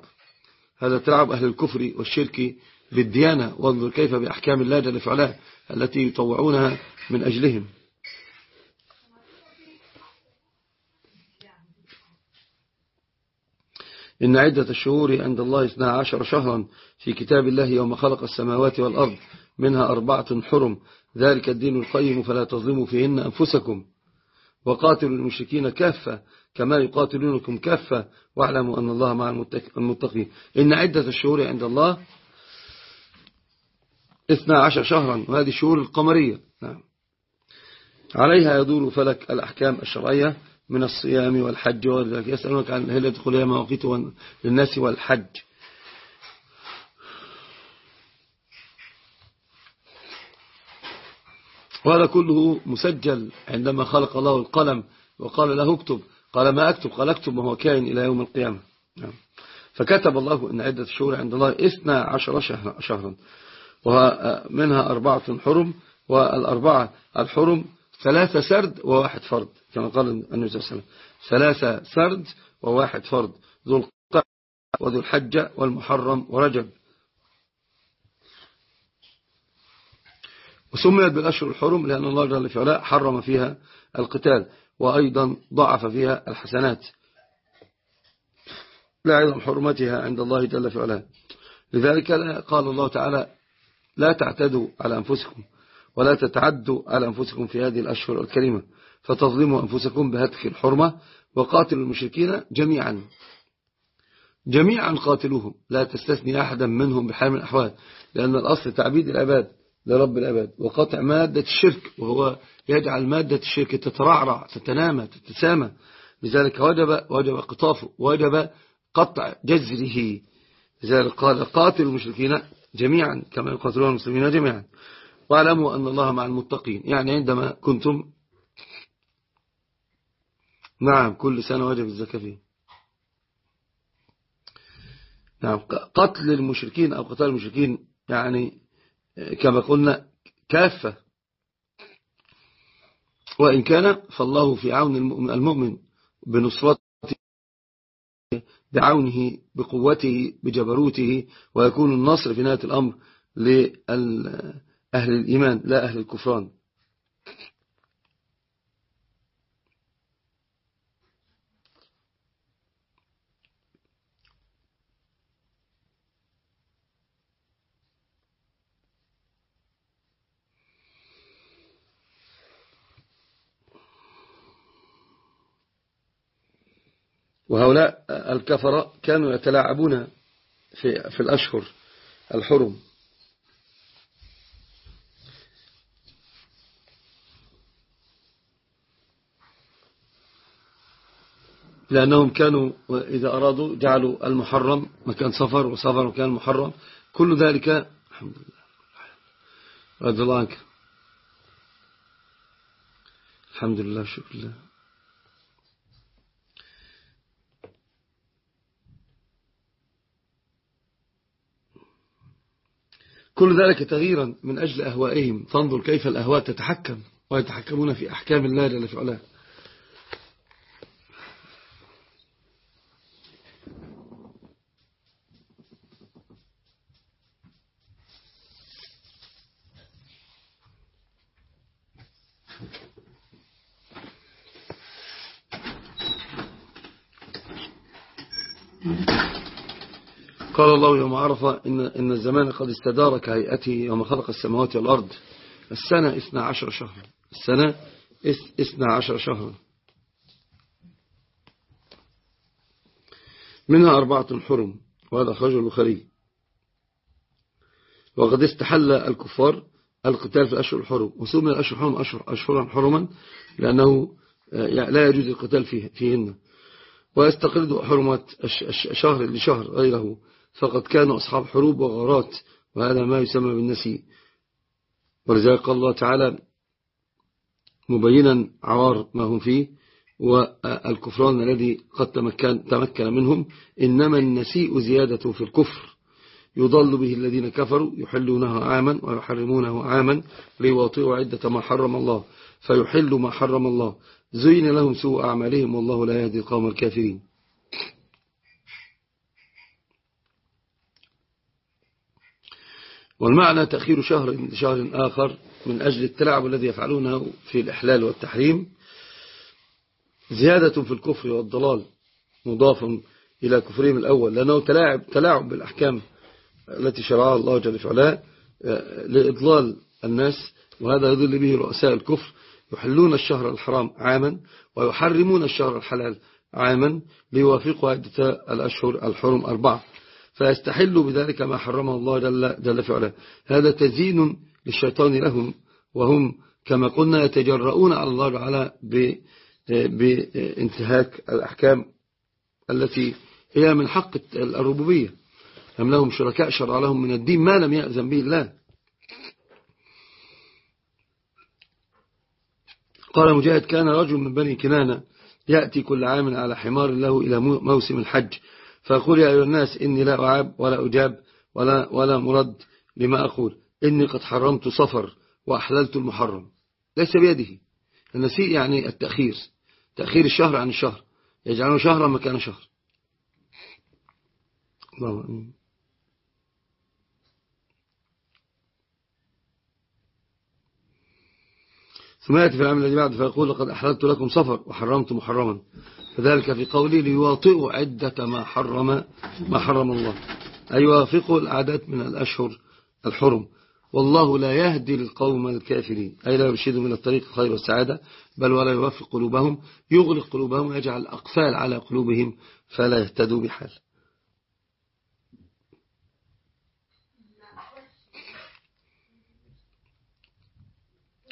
S1: هذا تلاعب أهل الكفر والشرك بالديانة. وانظر كيف بأحكام الله جل في علاه التي يطوعونها من أجلهم. إن عدة الشهور عند الله 12 شهرا في كتاب الله يوم خلق السماوات والأرض منها أربعة حرم. ذلك الدين القيم فلا تظلموا فيهن أنفسكم. وقاتلوا المشركين كافة كما يقاتلونكم كافة واعلموا أن الله مع المتقين. إن عدة الشهور عند الله 12 شهرا وهذه الشهور القمرية. نعم. عليها يدور فلك الأحكام الشرعية من الصيام والحج يسألونك عن هل يدخل يا مواقيت للناس والحج. وهذا كله مسجل عندما خلق الله القلم وقال له اكتب. قال ما أكتب؟ قال اكتب ما هو كائن إلى يوم القيامة. نعم. فكتب الله أن عدة الشهور عند الله إثنى عشر شهرا. ومنها أربعة حرم والأربعة الحرم ثلاثة سرد وواحد فرد كما قال النبي صلى الله عليه وسلم. ثلاثة سرد وواحد فرد ذو القعدة وذو الحجة والمحرم ورجب. وسميت بالأشهر الحرم لأن الله جل في علاء حرم فيها القتال وأيضا ضعف فيها الحسنات. لعظم حرمتها عند الله جل في علاء لذلك قال الله تعالى لا تعتدوا على أنفسكم ولا تتعدوا على أنفسكم في هذه الأشهر الكريمة فتظلموا أنفسكم بهتك الحرمة وقاتلوا المشركين جميعا. جميعا قاتلوهم. لا تستثني أحدا منهم بحال من الأحوال لأن الأصل تعبيد العباد لرب العباد وقطع مادة الشرك وهو يجعل مادة الشرك تترعرع تتنامى تتسامى. لذلك وجب وجب قطافه وجب قطع جزره لذلك قال قاتل المشركين جميعا كما يقاتلون المسلمين جميعا. واعلموا أن الله مع المتقين. يعني عندما كنتم نعم كل سنة وجب الزكاة فيه. نعم قتل المشركين أو قتال المشركين يعني كما قلنا كافة. وإن كان فالله في عون المؤمن بنصرته بعونه بقوته بجبروته ويكون النصر في نهاية الأمر لأهل الإيمان لا أهل الكفران. وهؤلاء الكفرة كانوا يتلاعبون في, في الأشهر الحرم. لأنهم كانوا إذا أرادوا جعلوا المحرم مكان سفر وسفر مكان محرم. كل ذلك الحمد لله رضي الله عنك. الحمد لله شكرا الله كل ذلك تغييرا من أجل أهوائهم. فانظر كيف الأهواء تتحكم ويتحكمون في أحكام الله جل في علاه قال الله يوم عرفة إن, إن الزمان قد استدار كهيئته يوم خلق السماوات والأرض. السنة إثنى عشر شهرا السنة إثنى عشر شهرا منها أربعة حرم وهذا أخرجه البخاري. وقد استحل الكفار القتال في الأشهر الحرم وسمي الأشهر الحرم أشهر أشهرا حرما لأنه لا يجوز القتال فيهن. ويستقرد حرمات شهر لشهر غيره. فقد كانوا أصحاب حروب وغارات وهذا ما يسمى بالنسي. قال الله تعالى مبينا عوار ما هم فيه والكفران الذي قد تمكن, تمكن منهم إنما النسيء زيادة في الكفر. يضل به الذين كفروا يحلونه عاما ويحرمونه عاما ليواطئوا عدة ما حرم الله. فيحل ما حرم الله. زين لهم سوء أعمالهم والله لا يهدي القوم الكافرين. والمعنى تأخير شهر لشهر آخر من أجل التلاعب الذي يفعلونه في الإحلال والتحريم. زيادة في الكفر والضلال مضاف إلى كفرهم الأول لأنه تلاعب, تلاعب بالأحكام التي شرعها الله جل وعلا آه، لإضلال الناس وهذا يضل به رؤساء الكفر يحلون الشهر الحرام عاما ويحرمون الشهر الحلال عاما ليوافقوا عدة الأشهر الحرم أربعة. فيستحل بذلك ما حرمه الله جل, جل فعلا هذا تزيين للشيطان لهم وهم كما قلنا يتجرؤون على الله تعالى بانتهاك الأحكام التي هي من حق الربوبية. أم لهم شركاء شرع لهم من الدين ما لم يأذن به الله. قال مجاهد كان رجل من بني كنانة يأتي كل عام على حمار له إلى موسم الحج. فأقول يا أيها الناس إني لا أعاب ولا أجاب ولا, ولا مرد لما أقول. إني قد حرمت صفر وأحللت المحرم. ليس بيده. النسيء يعني التأخير. تأخير الشهر عن الشهر. يجعله شهرا مكان شهر. أمين ثم يأتي في العام الذي بعد فيقول لقد أحللت لكم صفر وحرمت محرما. فذلك في قوله ليواطئوا عدة ما حرم ما حرم الله. أي يوافقوا الأعداد من الأشهر الحرم. والله لا يهدي القوم الكافرين. أي لا يرشدهم من الطريق الخير والسعادة بل ولا يوافق قلوبهم يغلق قلوبهم ويجعل أقفال على قلوبهم فلا يهتدوا بحال.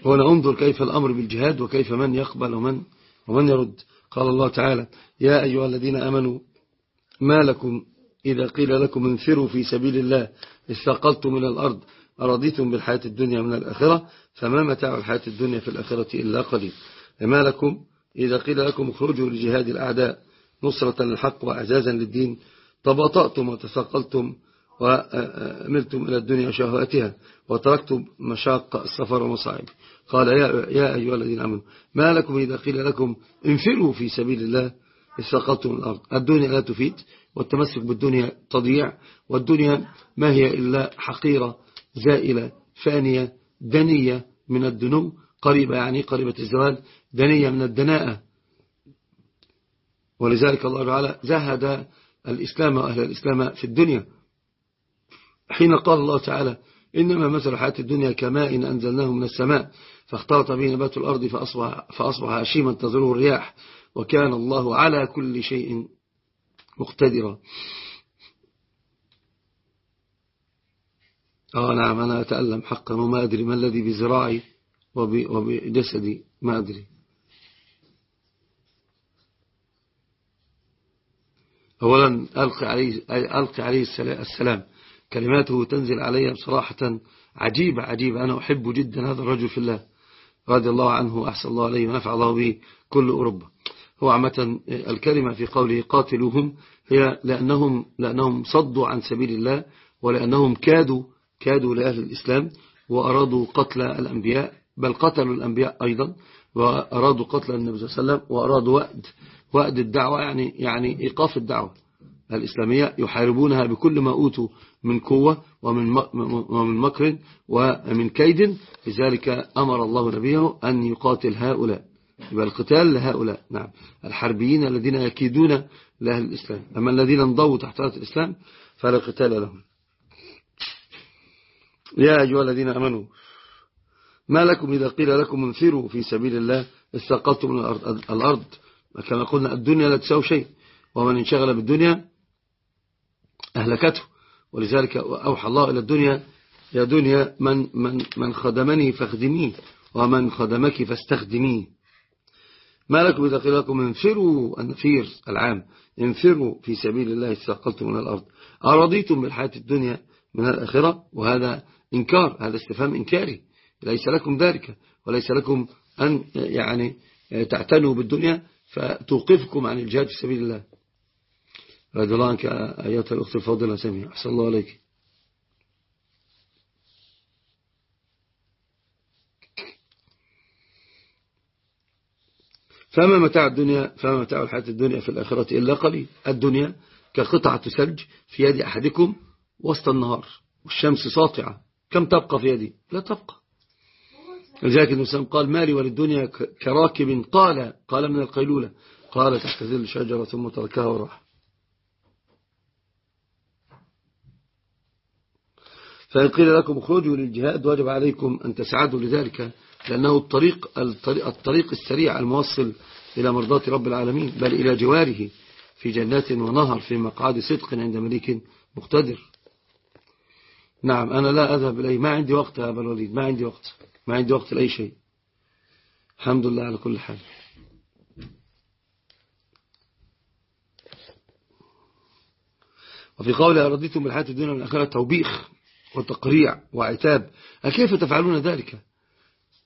S1: هنا انظر كيف الأمر بالجهاد وكيف من يقبل ومن, ومن يرد. قال الله تعالى يا أيها الذين أمنوا ما لكم إذا قيل لكم انفروا في سبيل الله استقلتم من الأرض أرضيتم بالحياة الدنيا من الآخرة فما متاع الحياة الدنيا في الآخرة إلا قليل. ما لكم إذا قيل لكم اخرجوا لجهاد الأعداء نصرة للحق وأعزازا للدين تبطأتم وتثقلتم وملتم إلى الدنيا شهواتها وتركتم مشاق السفر ومصاعب قال يا, يا أيها الذين أمنوا ما لكم إذا قيل لكم انفروا في سبيل الله استقلتم الأرض. الدنيا لا تفيد والتمسك بالدنيا تضيع والدنيا ما هي إلا حقيرة زائلة فانية دنية من الدنو قريبة يعني قريبة الزوال دنية من الدناءة. ولذلك الله تعالى زهد الإسلام وأهل الإسلام في الدنيا. حين قال الله تعالى إنما مثل حياة الدنيا كماء أنزلناه من السماء فاختلط به نبات الأرض فأصبح, فأصبح هشيما تظره الرياح وكان الله على كل شيء مقتدرا. آه نعم أنا أتألم حقا وما أدري ما الذي بزراعي وبجسدي ما أدري. أولا ألقي عليه, ألقي عليه السلام. كلماته تنزل علي بصراحة عجيبة عجيبة. أنا أحب جدا هذا الرجل في الله. رضي الله عنه أحسن الله عليه ونفع الله به كل أوروبا. هو عامة الكلمة في قوله قاتلوهم هي لأنهم, لأنهم صدوا عن سبيل الله ولأنهم كادوا كادوا لأهل الإسلام وأرادوا قتل الأنبياء بل قتلوا الأنبياء أيضا وأرادوا قتل النبي صلى الله عليه وسلم وأرادوا وأد, وأد الدعوة يعني, يعني إيقاف الدعوة الإسلامية يحاربونها بكل ما أوتوا من قوة ومن ومن مكر ومن كيد. لذلك أمر الله نبيه أن يقاتل هؤلاء. يبقى القتال لهؤلاء. نعم. الحربيين الذين يكيدون لأهل الإسلام. أما الذين انضووا تحت رأس الإسلام فلا قتال لهم. يا أيها الذين أمنوا ما لكم إذا قيل لكم انفروا في سبيل الله استقلتم من الأرض. كما قلنا الدنيا لا تساوي شيء. ومن انشغل بالدنيا أهلكته. ولذلك أوحى الله إلى الدنيا يا دنيا من, من, من خدمني فاخدميه ومن خدمك فاستخدميه. ما لكم إذا قيل لكم انفروا النفير العام انفروا في سبيل الله استقلتم من الأرض. أرضيتم بالحياة الدنيا من الآخرة؟ وهذا إنكار هذا استفهام إنكاري. ليس لكم ذلك وليس لكم أن يعني تعتنوا بالدنيا فتوقفكم عن الجهاد في سبيل الله. الله عنك أيها الأخت الفاضلة سميع أحسن الله عليك. فما متاع الدنيا فما متاع الحياة الدنيا في الآخرة إلا قليل. الدنيا كقطعة ثلج في يد أحدكم وسط النهار والشمس ساطعة. كم تبقى في يدي؟ لا تبقى. لذلك النسلم قال مالي وللدنيا كراكب. قال قال من القيلولة. قال تحت ذل شجرة ثم تركها وراح. فإن قيل لكم اخرجوا للجهاد واجب عليكم أن تسعدوا لذلك لأنه الطريق, الطريق, الطريق السريع الموصل إلى مرضاة رب العالمين بل إلى جواره في جنات ونهر في مقعد صدق عند مليك مقتدر. نعم أنا لا أذهب إليه ما عندي وقت يا أبا الوليد ما عندي وقت ما عندي وقت لأي شيء. الحمد لله على كل حال. وفي قوله رضيتم بالحياة الدنيا من الآخرة توبيخ. وتقريع وعتاب. أكيف تفعلون ذلك؟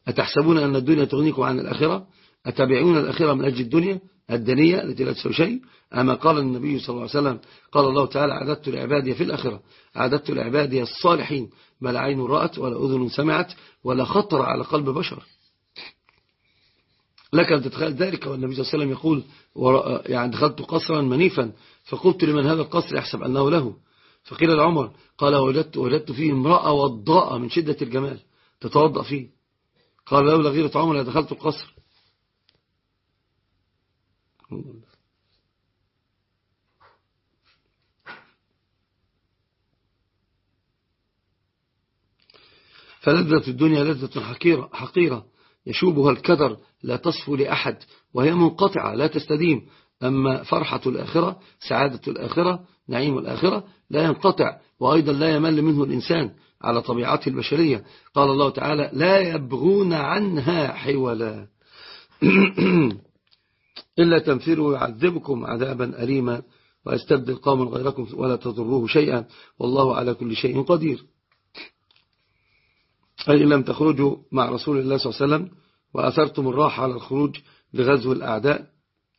S1: أتحسبون أن الدنيا تغنيكم عن الآخرة؟ أتبعون الآخرة من أجل الدنيا الدنية التي لا تسوي شيء؟ أما قال النبي صلى الله عليه وسلم قال الله تعالى أعددت لعبادي في الآخرة أعددت لعبادي الصالحين ما لا عين رأت ولا أذن سمعت ولا خطر على قلب بشر. لك أن تتخيل ذلك والنبي صلى الله عليه وسلم يقول يعني دخلت قصرا منيفا فقلت لمن هذا القصر يحسب أنه له. فقيل لعمر قال وجدت, وجدت فيه امرأة وضاء من شدة الجمال تتوضأ فيه. قال لولا غيرة عمر دخلت القصر. فلذة الدنيا لذة حقيرة, حقيرة يشوبها الكدر لا تصفو لأحد وهي منقطعة لا تستديم. أما فرحة الآخرة سعادة الآخرة نعيم الآخرة لا ينقطع وأيضا لا يمل منه الإنسان على طبيعته البشرية. قال الله تعالى لا يبغون عنها حولا. إلا تنفروا يعذبكم عذابا أليما ويستبدل قوما غيركم ولا تضروه شيئا والله على كل شيء قدير. أي لم تخرجوا مع رسول الله صلى الله عليه وسلم وأثرتم الراحة على الخروج لغزو الأعداء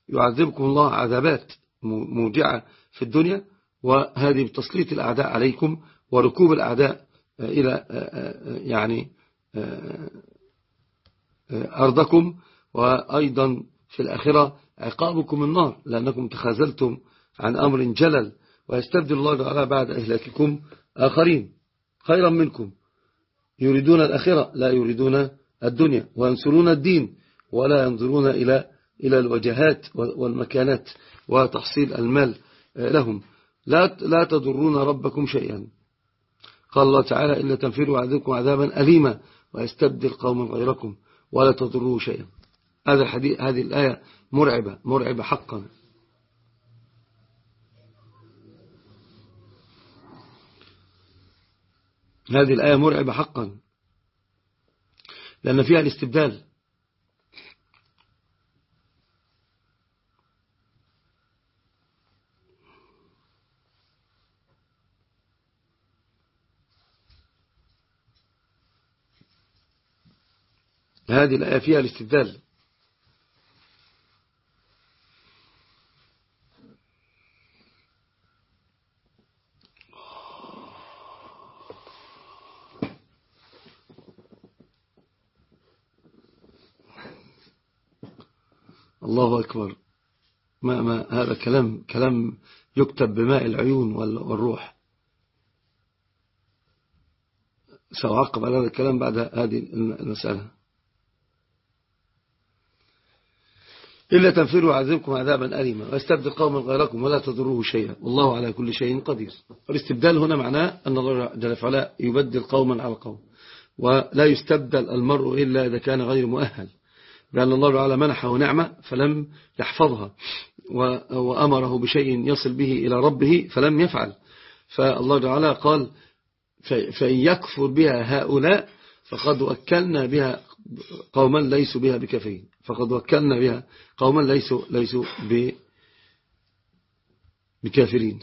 S1: يعذبكم الله عذابات موجعة في الدنيا وهذه بتسليط الأعداء عليكم وركوب الأعداء إلى يعني أرضكم. وأيضا في الآخرة عقابكم النار لأنكم تخاذلتم عن أمر جلل ويستبدل الله تعالى بعد إهلاككم آخرين. خيرا منكم. يريدون الآخرة لا يريدون الدنيا وينصرون الدين ولا ينظرون إلى إلى الوجهات والمكانات وتحصيل المال لهم. لا لا تضرون ربكم شيئا. قال الله تعالى إلا تنفروا عذبكم عذابا أليما ويستبدل قوما غيركم ولا تضروه شيئا. هذا الحديث هذه الآية مرعبة مرعبة حقا. هذه الآية مرعبة حقا لأن فيها الاستبدال. هذه الآية فيها الاستبدال الله أكبر. ما ما هذا كلام كلام يكتب بماء العيون والروح. سأعقب على هذا الكلام بعد هذه المسألة. إلا تنفروا عذبكم عذابا أليما. ويستبدل قوما غيركم ولا تضروه شيئا. والله على كل شيء قدير. والاستبدال هنا معناه أن الله جل وعلا يبدل قوما على قوم. ولا يستبدل المرء إلا إذا كان غير مؤهل. لأن الله تعالى منحه نعمة فلم يحفظها. وأمره بشيء يصل به إلى ربه فلم يفعل. فالله تعالى قال فإن يكفر بها هؤلاء فقد وكلنا بها قوما ليسوا بها بكفين فقد وكلنا بها قوما ليسوا, ليسوا بكافرين.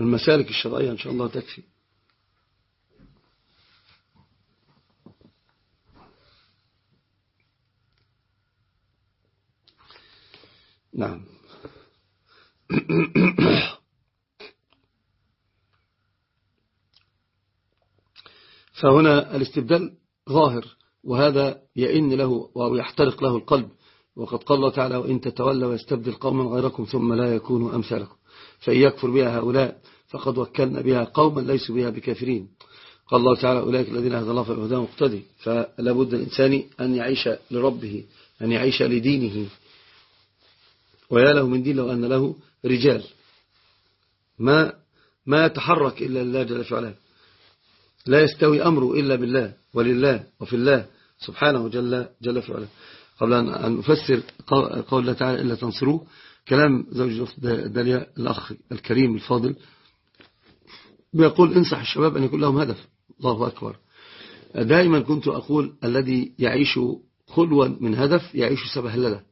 S1: المسالك الشرعية إن شاء الله تكفي. نعم. فهنا الاستبدال ظاهر وهذا يئن له أو يحترق له القلب. وقد قال الله تعالى وإن تتولوا ويستبدل قوما غيركم ثم لا يكونوا أمثالكم. فإن يكفر بها هؤلاء فقد وكلنا بها قوما ليسوا بها بكافرين. قال الله تعالى أولئك الذين هدى الله فالهدى مقتدي. فلا بد الإنسان أن يعيش لربه أن يعيش لدينه. ويا له من دين لو أن له رجال. ما ما يتحرك إلا الله جل وعلا. لا يستوي أمره إلا بالله ولله وفي الله سبحانه جل, جل في علاه قبل أن نفسر قول الله تعالى إلا تنصروه كلام زوج داليا الأخ الكريم الفاضل بيقول انصح الشباب أن يكون لهم هدف. الله أكبر. دائما كنت أقول الذي يعيش خلوا من هدف يعيش سبهللة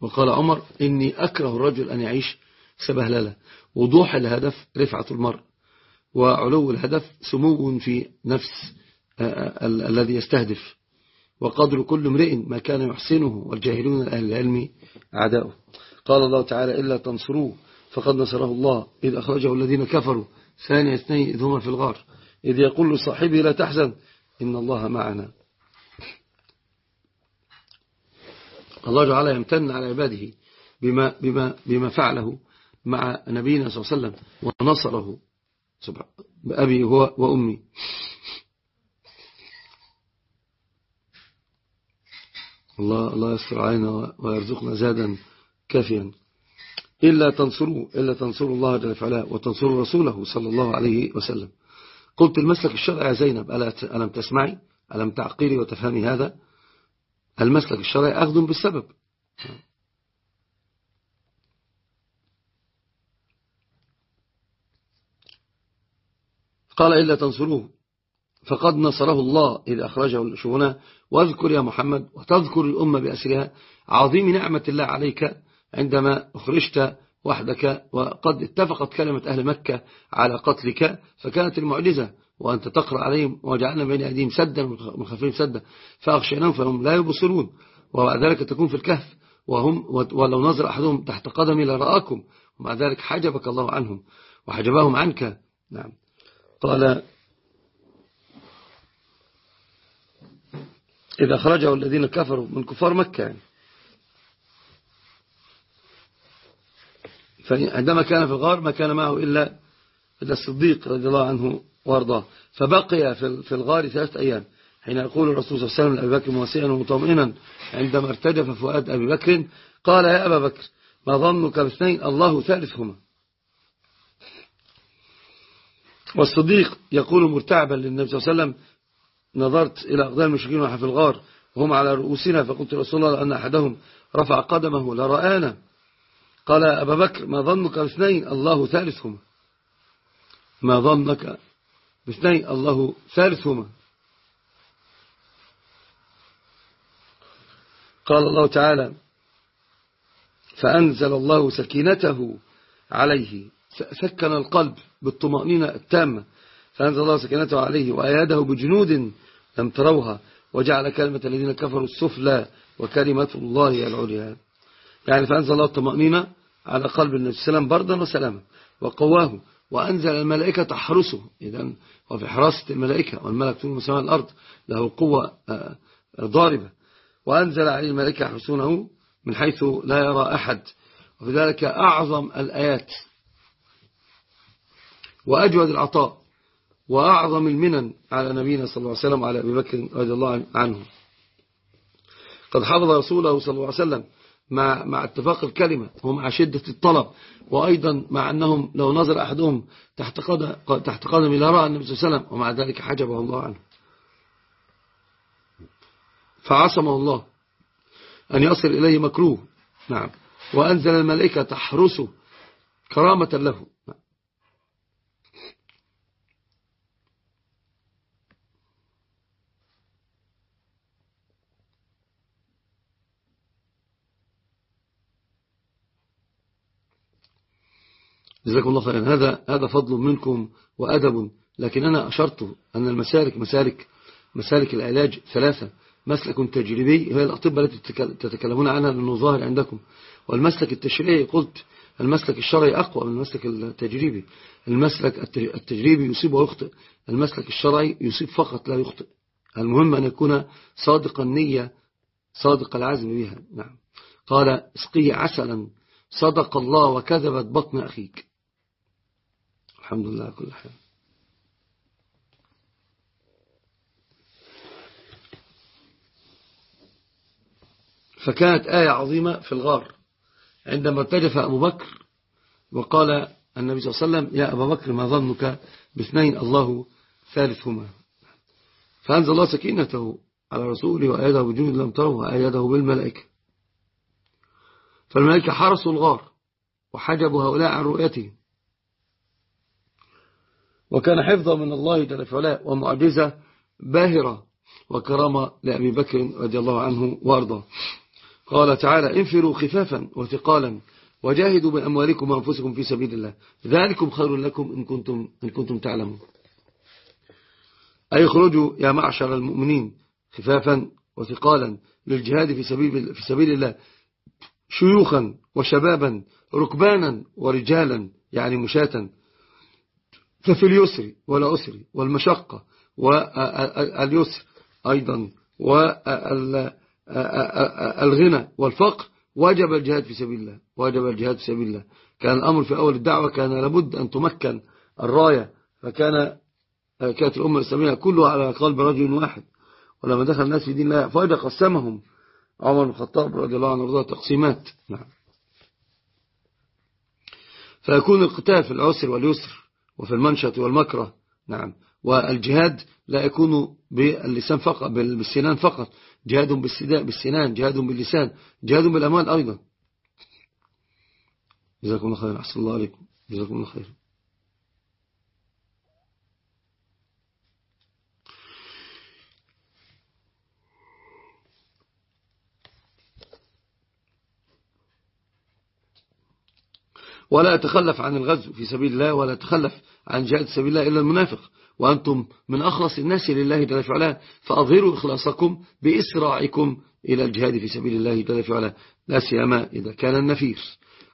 S1: وقال عمر إني أكره الرجل أن يعيش سبهللة وضوح الهدف رفعة المرء. وعلو الهدف سمو في نفس الذي يستهدف. وقدر كل امرئ ما كان يحسنه والجاهلون أهل العلم أعداؤه. قال الله تعالى إلا تنصروه فقد نصره الله إذ أخرجه الذين كفروا. ثاني اثنين إذ هما في الغار. إذ يقول لصاحبه لا تحزن إن الله معنا. الله تعالى يمتن على عباده بما, بما, بما فعله مع نبينا صلى الله عليه وسلم ونصره. بأبي هو وأمي. الله الله يستر علينا ويرزقنا زادا كافيا. إلا تنصروا إلا تنصروا الله جل وعلا وتنصروا رسوله صلى الله عليه وسلم. قلت المسلك الشرعي يا زينب ألم تسمعي؟ ألم تعقلي وتفهمي هذا؟ المسلك الشرعي أخذ بالسبب. قال إلا تنصروه. فقد نصره الله إذ أخرجه. الشهناء واذكر يا محمد وتذكر الأمة بأسرها. عظيم نعمة الله عليك عندما أخرجت وحدك وقد اتفقت كلمة أهل مكة على قتلك. فكانت المعجزة وأنت تقرأ عليهم وجعلنا بين أيديهم سدا خلفهم سدا. فأغشيناهم فهم لا يبصرون. وبعد ذلك تكون في الكهف. وهم ولو نظر أحدهم تحت قدمي لرآكم. ومع ذلك حجبك الله عنهم. وحجبهم عنك. نعم. قال إذا خرجه الذين كفروا من كفار مكة يعني. فعندما كان في الغار ما كان معه إلا إلا الصديق رضي الله عنه وأرضاه. فبقي في الغار ثلاثة أيام حين يقول الرسول صلى الله عليه وسلم لأبي بكر موسيا ومطمئنا عندما ارتجف فؤاد أبي بكر قال يا أبا بكر ما ظنك باثنين؟ الله ثالثهما. والصديق يقول مرتعبا للنبي صلى الله عليه وسلم نظرت إلى أقدام المشركين وحف الغار وهم على رؤوسنا فقلت رسول الله أن أحدهم رفع قدمه لرآنا. قال أبا بكر ما ظنك باثنين الله ثالثهما. ما ظنك باثنين الله ثالثهما. قال الله تعالى فأنزل الله سكينته عليه سكن القلب بالطمأنينة التامة. فأنزل الله سكينته عليه وأياده بجنود لم تروها وجعل كلمة الذين كفروا السفلى وكلمة الله العليا. يعني فأنزل الله الطمأنينة على قلب النبي وسلم بردا وسلاما وقواه وأنزل الملائكة تحرسه. إذا وفي حراسة الملائكة والملك طول مسمى الأرض له قوة آه، ضاربة. وأنزل عليه الملائكة يحرسونه من حيث لا يرى أحد. وفي ذلك أعظم الآيات. وأجود العطاء وأعظم المنن على نبينا صلى الله عليه وسلم وعلى أبي بكر رضي الله عنه. قد حفظ رسوله صلى الله عليه وسلم مع, مع اتفاق الكلمة ومع شدة الطلب وأيضا مع أنهم لو نظر أحدهم تحت قدم, تحت لا رأى النبي صلى الله عليه وسلم ومع ذلك حجبه الله عنه. فعصمه الله أن يصل إليه مكروه. نعم. وأنزل الملائكة تحرسه كرامة له. جزاكم الله خيرا. هذا هذا فضل منكم وأدب. لكن أنا أشرت أن المسالك مسالك مسالك العلاج ثلاثة. مسلك تجريبي هي الأطباء التي تتكلمون عنها لأنه ظاهر عندكم. والمسلك التشريعي قلت المسلك الشرعي أقوى من المسلك التجريبي. المسلك التجريبي يصيب ويخطئ. المسلك الشرعي يصيب فقط لا يخطئ. المهم أن يكون صادق النية صادق العزم بها. نعم. قال اسقيه عسلا. صدق الله وكذبت بطن أخيك. الحمد لله كل حال فكانت آية عظيمة في الغار. عندما ارتجف أبو بكر وقال النبي صلى الله عليه وسلم يا أبا بكر ما ظنك باثنين؟ الله ثالثهما. فأنزل الله سكينته على رسوله وآياده بجنود لم تروه وآياده بالملائكة. فالملائكة حرسوا الغار وحجبوا هؤلاء عن رؤيته. وكان حفظا من الله جل وعلا ومعجزة باهرة وكرامة لأبي بكر رضي الله عنه وأرضاه. قال تعالى انفروا خفافا وثقالا وجاهدوا بأموالكم وأنفسكم في سبيل الله. ذلكم خير لكم إن كنتم, إن كنتم تعلمون. أي اخرجوا يا معشر المؤمنين خفافا وثقالا للجهاد في سبيل, في سبيل الله. شيوخا وشبابا ركبانا ورجالا يعني مشاة. ففي اليسر والعسر والمشقة واليسر أيضا والغنى والفقر. وجب الجهاد في سبيل الله وجب الجهاد في سبيل الله. كان الأمر في أول الدعوة كان لابد أن تمكن الراية. فكان كانت الأمة الإسلامية كلها على قلب رجل واحد. ولما دخل الناس في دين الله فاجأ قسمهم. عمر بن الخطاب رضي الله عنه رضاه تقسيمات. نعم. فيكون القتال في العسر واليسر وفي المنشط والمكره نعم. والجهاد لا يكون باللسان فقط بالسنان فقط. جهاد بالسنان جهاد باللسان جهاد بالأموال أيضا. جزاكم الله خير أحسن الله عليكم. جزاكم الله خير ولا يتخلف عن الغزو في سبيل الله ولا يتخلف عن جهاد سبيل الله إلا المنافق. وأنتم من أخلص الناس لله جل وعلا فأظهروا إخلاصكم بإسراعكم إلى الجهاد في سبيل الله جل وعلا لا سيما إذا كان النفير.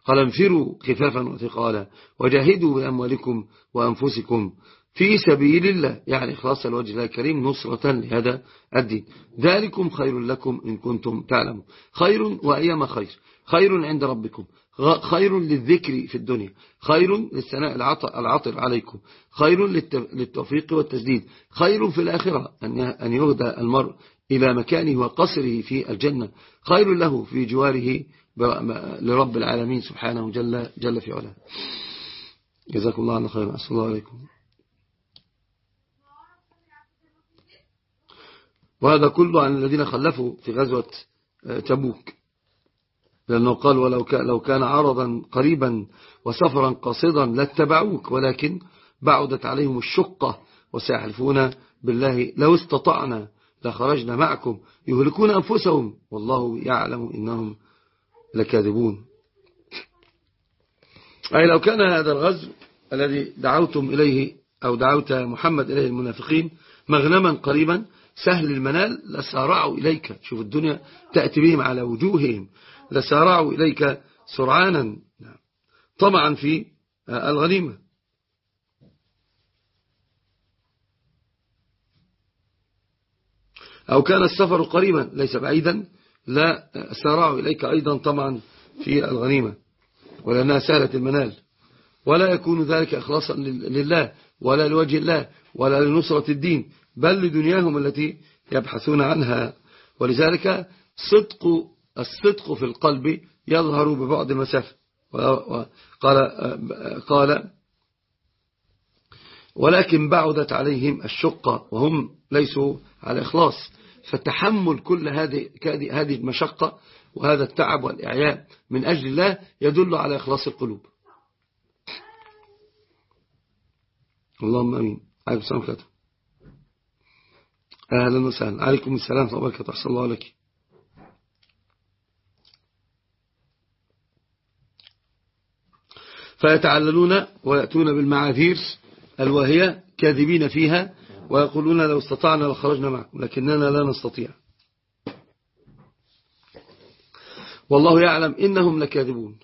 S1: قال انفروا خفافا وثقالا وجاهدوا بأموالكم وأنفسكم في سبيل الله. يعني إخلاص الوجه الله الكريم نصرة لهذا الدين. ذلكم خير لكم إن كنتم تعلموا خير وأيام خير. خير عند ربكم. خير للذكر في الدنيا. خير للثناء العطر عليكم. خير للتوفيق والتسديد. خير في الآخرة أن يهدى المرء إلى مكانه وقصره في الجنة. خير له في جواره لرب العالمين سبحانه جل, جل في علاه. جزاكم الله عنا خيرا. أسأل الله عليكم وهذا كله عن الذين خلفوا في غزوة آه، تبوك. لأنه قال ولو لو كان عرضا قريبا وسفرا قصدا لاتبعوك ولكن بعدت عليهم الشقة وسيحلفون بالله لو استطعنا لخرجنا معكم يهلكون أنفسهم والله يعلم إنهم لكاذبون. أي لو كان هذا الغزو الذي دعوتم إليه أو دعوت محمد إليه المنافقين مغنما قريبا سهل المنال لسأرعوا إليك. شوف الدنيا تأتي بهم على وجوههم. لسارعوا إليك سرعانا. طمعا في الغنيمة. أو كان السفر قريبا ليس بعيدا. لا سارعوا إليك أيضا طمعا في الغنيمة. ولأنها سهلة المنال. ولا يكون ذلك إخلاصا لله ولا لوجه الله ولا لنصرة الدين بل لدنياهم التي يبحثون عنها. ولذلك صدق الصدق في القلب يظهر ببعد المسافة قال, قال ولكن بعدت عليهم الشقة وهم ليسوا على إخلاص. فتحمل كل هذه هذه المشقة وهذا التعب والإعياء من أجل الله يدل على إخلاص القلوب. اللهم أمين. عليكم السلام عليكم أهلا وسهلا. عليكم السلام وبركاته. أحسن الله عليك فيتعللون ويأتون بالمعاذير الواهية كاذبين فيها ويقولون لو استطعنا لخرجنا معكم لكننا لا نستطيع. والله يعلم إنهم لكاذبون.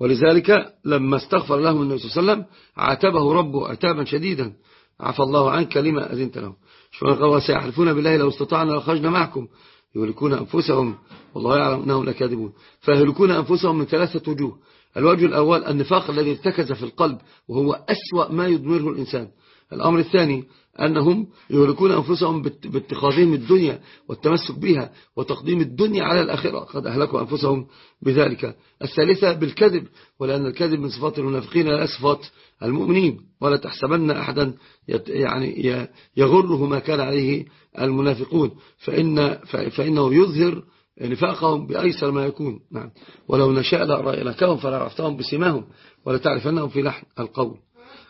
S1: ولذلك لما استغفر لهم النبي صلى الله عليه وسلم عاتبه ربه عتابا شديدا. عفى الله عنك لما أذنت لهم قال؟ وسيحلفون بالله لو استطعنا لخرجنا معكم. يهلكون أنفسهم. والله يعلم أنهم لكاذبون. فيهلكون أنفسهم من ثلاثة وجوه. الوجه الأول النفاق الذي ارتكز في القلب وهو أسوأ ما يدمره الإنسان. الأمر الثاني أنهم يهلكون أنفسهم باتخاذهم الدنيا والتمسك بها وتقديم الدنيا على الآخرة. قد أهلكوا أنفسهم بذلك. الثالثة بالكذب ولأن الكذب من صفات المنافقين لا صفات المؤمنين. ولا تحسبن أحدا يعني يغره ما كان عليه المنافقون. فإن فإنه يظهر نفاقهم بأيسر ما يكون. نعم. ولو نشاء لأرأيناكهم فلعرفتهم بسماهم ولتعرفنهم في لحن القول.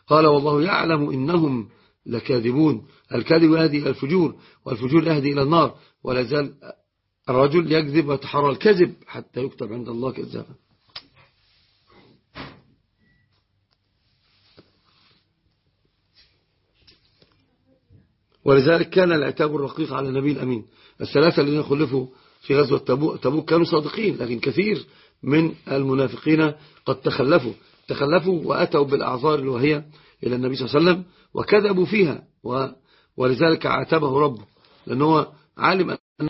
S1: قال والله يعلم إنهم لكاذبون. الكاذب يهدي إلى الفجور والفجور يهدي إلى النار. ولا زال الرجل يكذب ويتحرى الكذب حتى يكتب عند الله كذابا. ولذلك كان العتاب الرقيق على النبي الأمين. الثلاثة الذين خلفوا في غزوة تبوك, كانوا صادقين لكن كثير من المنافقين قد تخلفوا تخلفوا وأتوا بالأعذار الوهية إلى النبي صلى الله عليه وسلم وكذبوا فيها ولذلك عاتبه ربه لأنه علم أن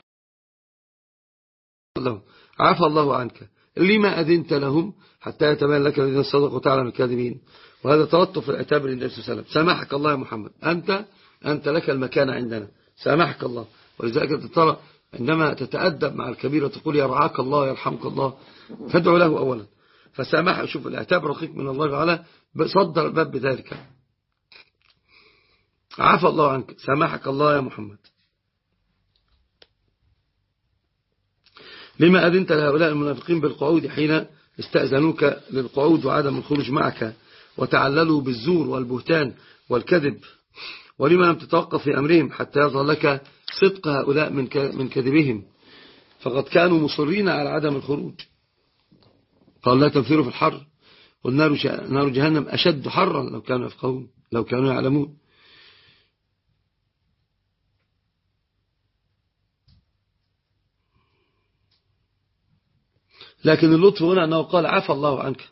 S1: عفى الله عنك لما أذنت لهم حتى يتبين لك الذين صدقوا تعلم الكاذبين. وهذا تلطف العتاب للنبي صلى الله عليه وسلم. سامحك الله يا محمد أنت أنت لك المكان عندنا سامحك الله. ولذلك ترى عندما تتأدب مع الكبير وتقول يرعاك الله يرحمك الله فادعو له أولا. فسامح شوف العتاب رقيق من الله تعالى صدر الباب بذلك. عفى الله عنك. سامحك الله يا محمد. لما أذنت لهؤلاء المنافقين بالقعود حين استأذنوك للقعود وعدم الخروج معك وتعللوا بالزور والبهتان والكذب ولما لم تتوقف في أمرهم حتى يظهر لك صدق هؤلاء من من كذبهم. فقد كانوا مصرين على عدم الخروج. قال لا تنفروا في الحر والنار نار جهنم أشد حرا لو كانوا يفقهون لو كانوا يعلمون. لكن اللطف هنا أنه قال عفى الله عنك.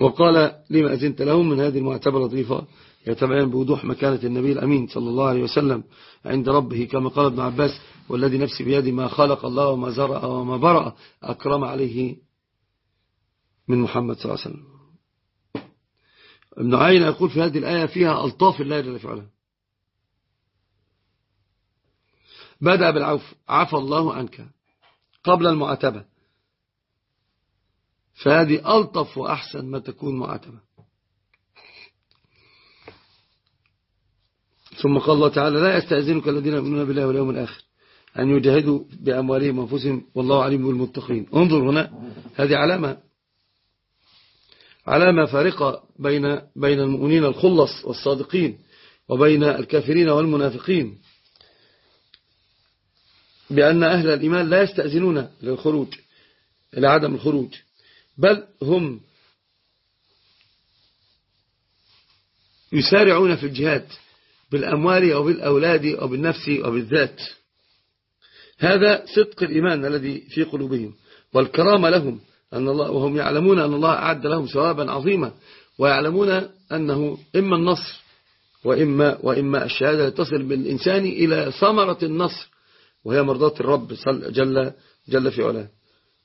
S1: وقال لما أزنت لهم من هذه المعتبرة لطيفة يتبعين بوضوح مكانة النبي الأمين صلى الله عليه وسلم عند ربه كما قال ابن عباس والذي نفسي بيدي ما خلق الله وما زرع وما برأ أكرم عليه من محمد صلى الله عليه وسلم. ابن عين يقول في هذه الآية فيها ألطاف الله جل فعلا بدأ بالعفو عفى الله عنك قبل المعاتبة. فهذه ألطف وأحسن ما تكون معاتبة. ثم قال الله تعالى لا يستأذنك الذين يؤمنون بالله واليوم الآخر أن يجاهدوا بأموالهم وأنفسهم والله عليم بالمتقين. انظر هنا هذه علامة علامة فارقة بين بين المؤمنين الخلص والصادقين وبين الكافرين والمنافقين. بأن أهل الإيمان لا يستأذنون للخروج إلى عدم الخروج بل هم يسارعون في الجهاد. بالأموال أو بالأولاد أو بالنفس أو بالذات. هذا صدق الإيمان الذي في قلوبهم والكرامة لهم أن الله وهم يعلمون أن الله أعد لهم ثوابا عظيما ويعلمون أنه إما النصر وإما, وإما الشهادة تصل بالإنسان إلى ثمرة النصر وهي مرضاة الرب جل, جل في علاه.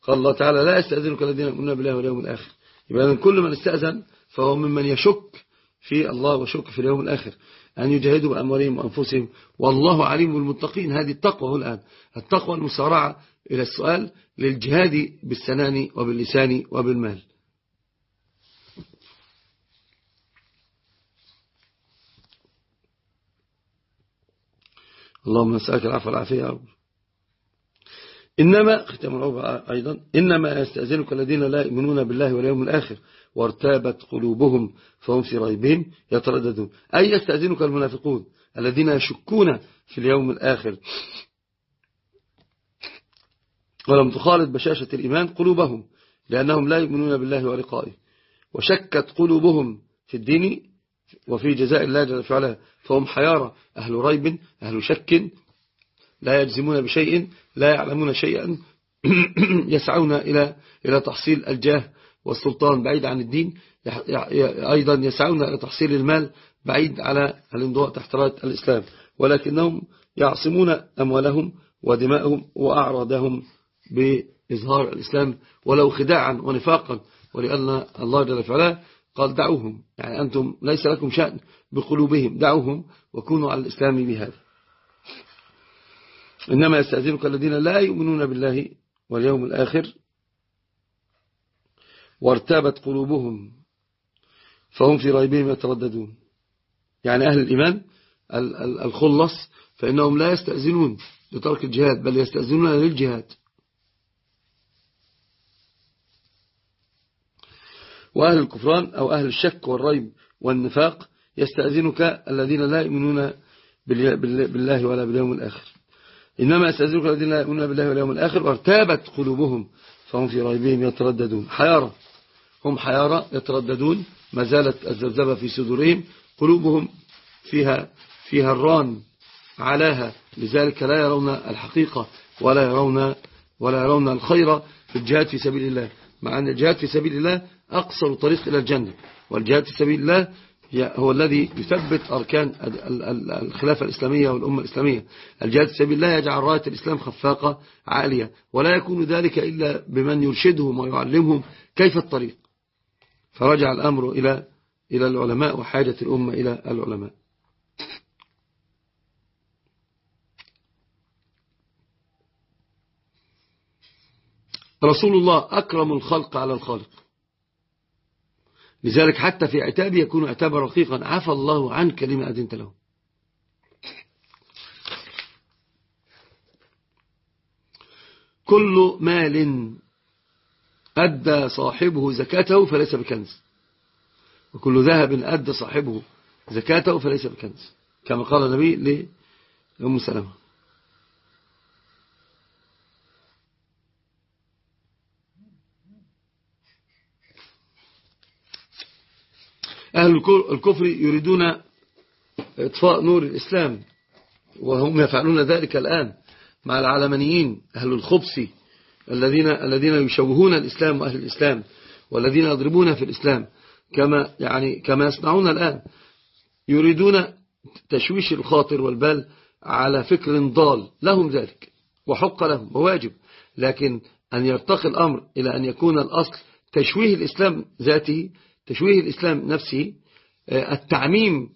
S1: قال الله تعالى لا يستأذنك الذين يؤمنون بالله واليوم الآخر. يبقى كل من استأذن فهو ممن يشك في الله وشك في اليوم الآخر. أن يجاهدوا بأموالهم وأنفسهم. والله عليم بالمتقين. هذه التقوى هو الآن. التقوى المسارعة إلى السؤال للجهاد بالسنان وباللسان وبالمال. اللهم نسألك العفو والعافية يا رب. إنما ختم العوبة أيضا إنما يستأذنك الذين لا يؤمنون بالله واليوم الآخر وارتابت قلوبهم فهم في ريبهم يترددون. أي يستأذنك المنافقون الذين يشكون في اليوم الآخر؟ ولم تخالط بشاشة الإيمان قلوبهم لأنهم لا يؤمنون بالله ولقائه. وشكت قلوبهم في الدين وفي جزاء الله جل فعلا فهم حيارى أهل ريب أهل شك لا يجزمون بشيء لا يعلمون شيئا. يسعون إلى إلى تحصيل الجاه والسلطان بعيد عن الدين. أيضا يسعون إلى تحصيل المال بعيد على الانضواء تحت راية الإسلام. ولكنهم يعصمون أموالهم ودماءهم وأعراضهم بإظهار الإسلام. ولو خداعا ونفاقا ولأن الله جل وعلا قال دعوهم. يعني أنتم ليس لكم شأن بقلوبهم. دعوهم وكونوا على الإسلام بهذا. إنما يستأذنك الذين لا يؤمنون بالله واليوم الآخر وارتابت قلوبهم فهم في ريبهم يترددون. يعني أهل الإيمان الخلص فإنهم لا يستأذنون لترك الجهاد بل يستأذنون للجهاد. وأهل الكفران أو أهل الشك والريب والنفاق يستأذنك الذين لا يؤمنون بالله ولا باليوم الآخر. إنما يستأذنك الذين لا يؤمنون بالله واليوم الآخر وارتابت قلوبهم فهم في ريبهم يترددون. حيارة. هم حيارة يترددون. ما زالت الزبزبة في صدورهم. قلوبهم فيها فيها الران علاها لذلك لا يرون الحقيقة ولا يرون ولا يرون الخير في الجهاد في سبيل الله. مع أن الجهاد في سبيل الله أقصر طريق إلى الجنة. والجهاد في سبيل الله هو الذي يثبت أركان الخلافة الإسلامية والأمة الإسلامية. الجهاد في سبيل الله يجعل راية الإسلام خفاقة عالية ولا يكون ذلك إلا بمن يرشدهم ويعلمهم كيف الطريق. فرجع الأمر إلى إلى العلماء وحاجة الأمة إلى العلماء. رسول الله أكرم الخلق على الخالق. لذلك حتى في عتابه يكون عتابا رقيقا. عفى الله عنك لما أذنت له. كل مال أدى صاحبه زكاته فليس بكنز. وكل ذهب أدى صاحبه زكاته فليس بكنز. كما قال النبي لأم سلمة. أهل الكفر يريدون إطفاء نور الإسلام وهم يفعلون ذلك الآن مع العلمانيين أهل الخبص الذين الذين يشوهون الإسلام وأهل الإسلام والذين يضربون في الإسلام كما يعني كما يصنعون الآن. يريدون تشويش الخاطر والبال على فكر ضال. لهم ذلك وحق لهم وواجب. لكن أن يرتقي الأمر إلى أن يكون الأصل تشويه الإسلام ذاته تشويه الإسلام نفسه آه، التعميم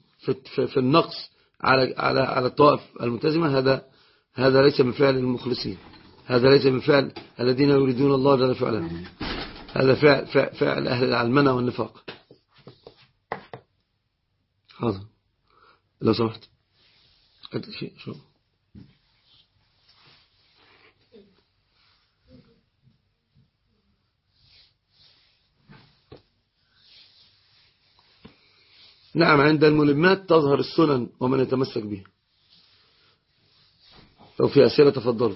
S1: في النقص على على على الطوائف الملتزمة هذا هذا ليس من فعل المخلصين. هذا ليس من فعل الذين يريدون الله جل فعلا هذا فعل, فعل أهل العلمنة والنفاق. حاضر لو سمحت. شيء شو؟ نعم عند الملمات تظهر السنن ومن يتمسك بها لو في أسئلة تفضلوا.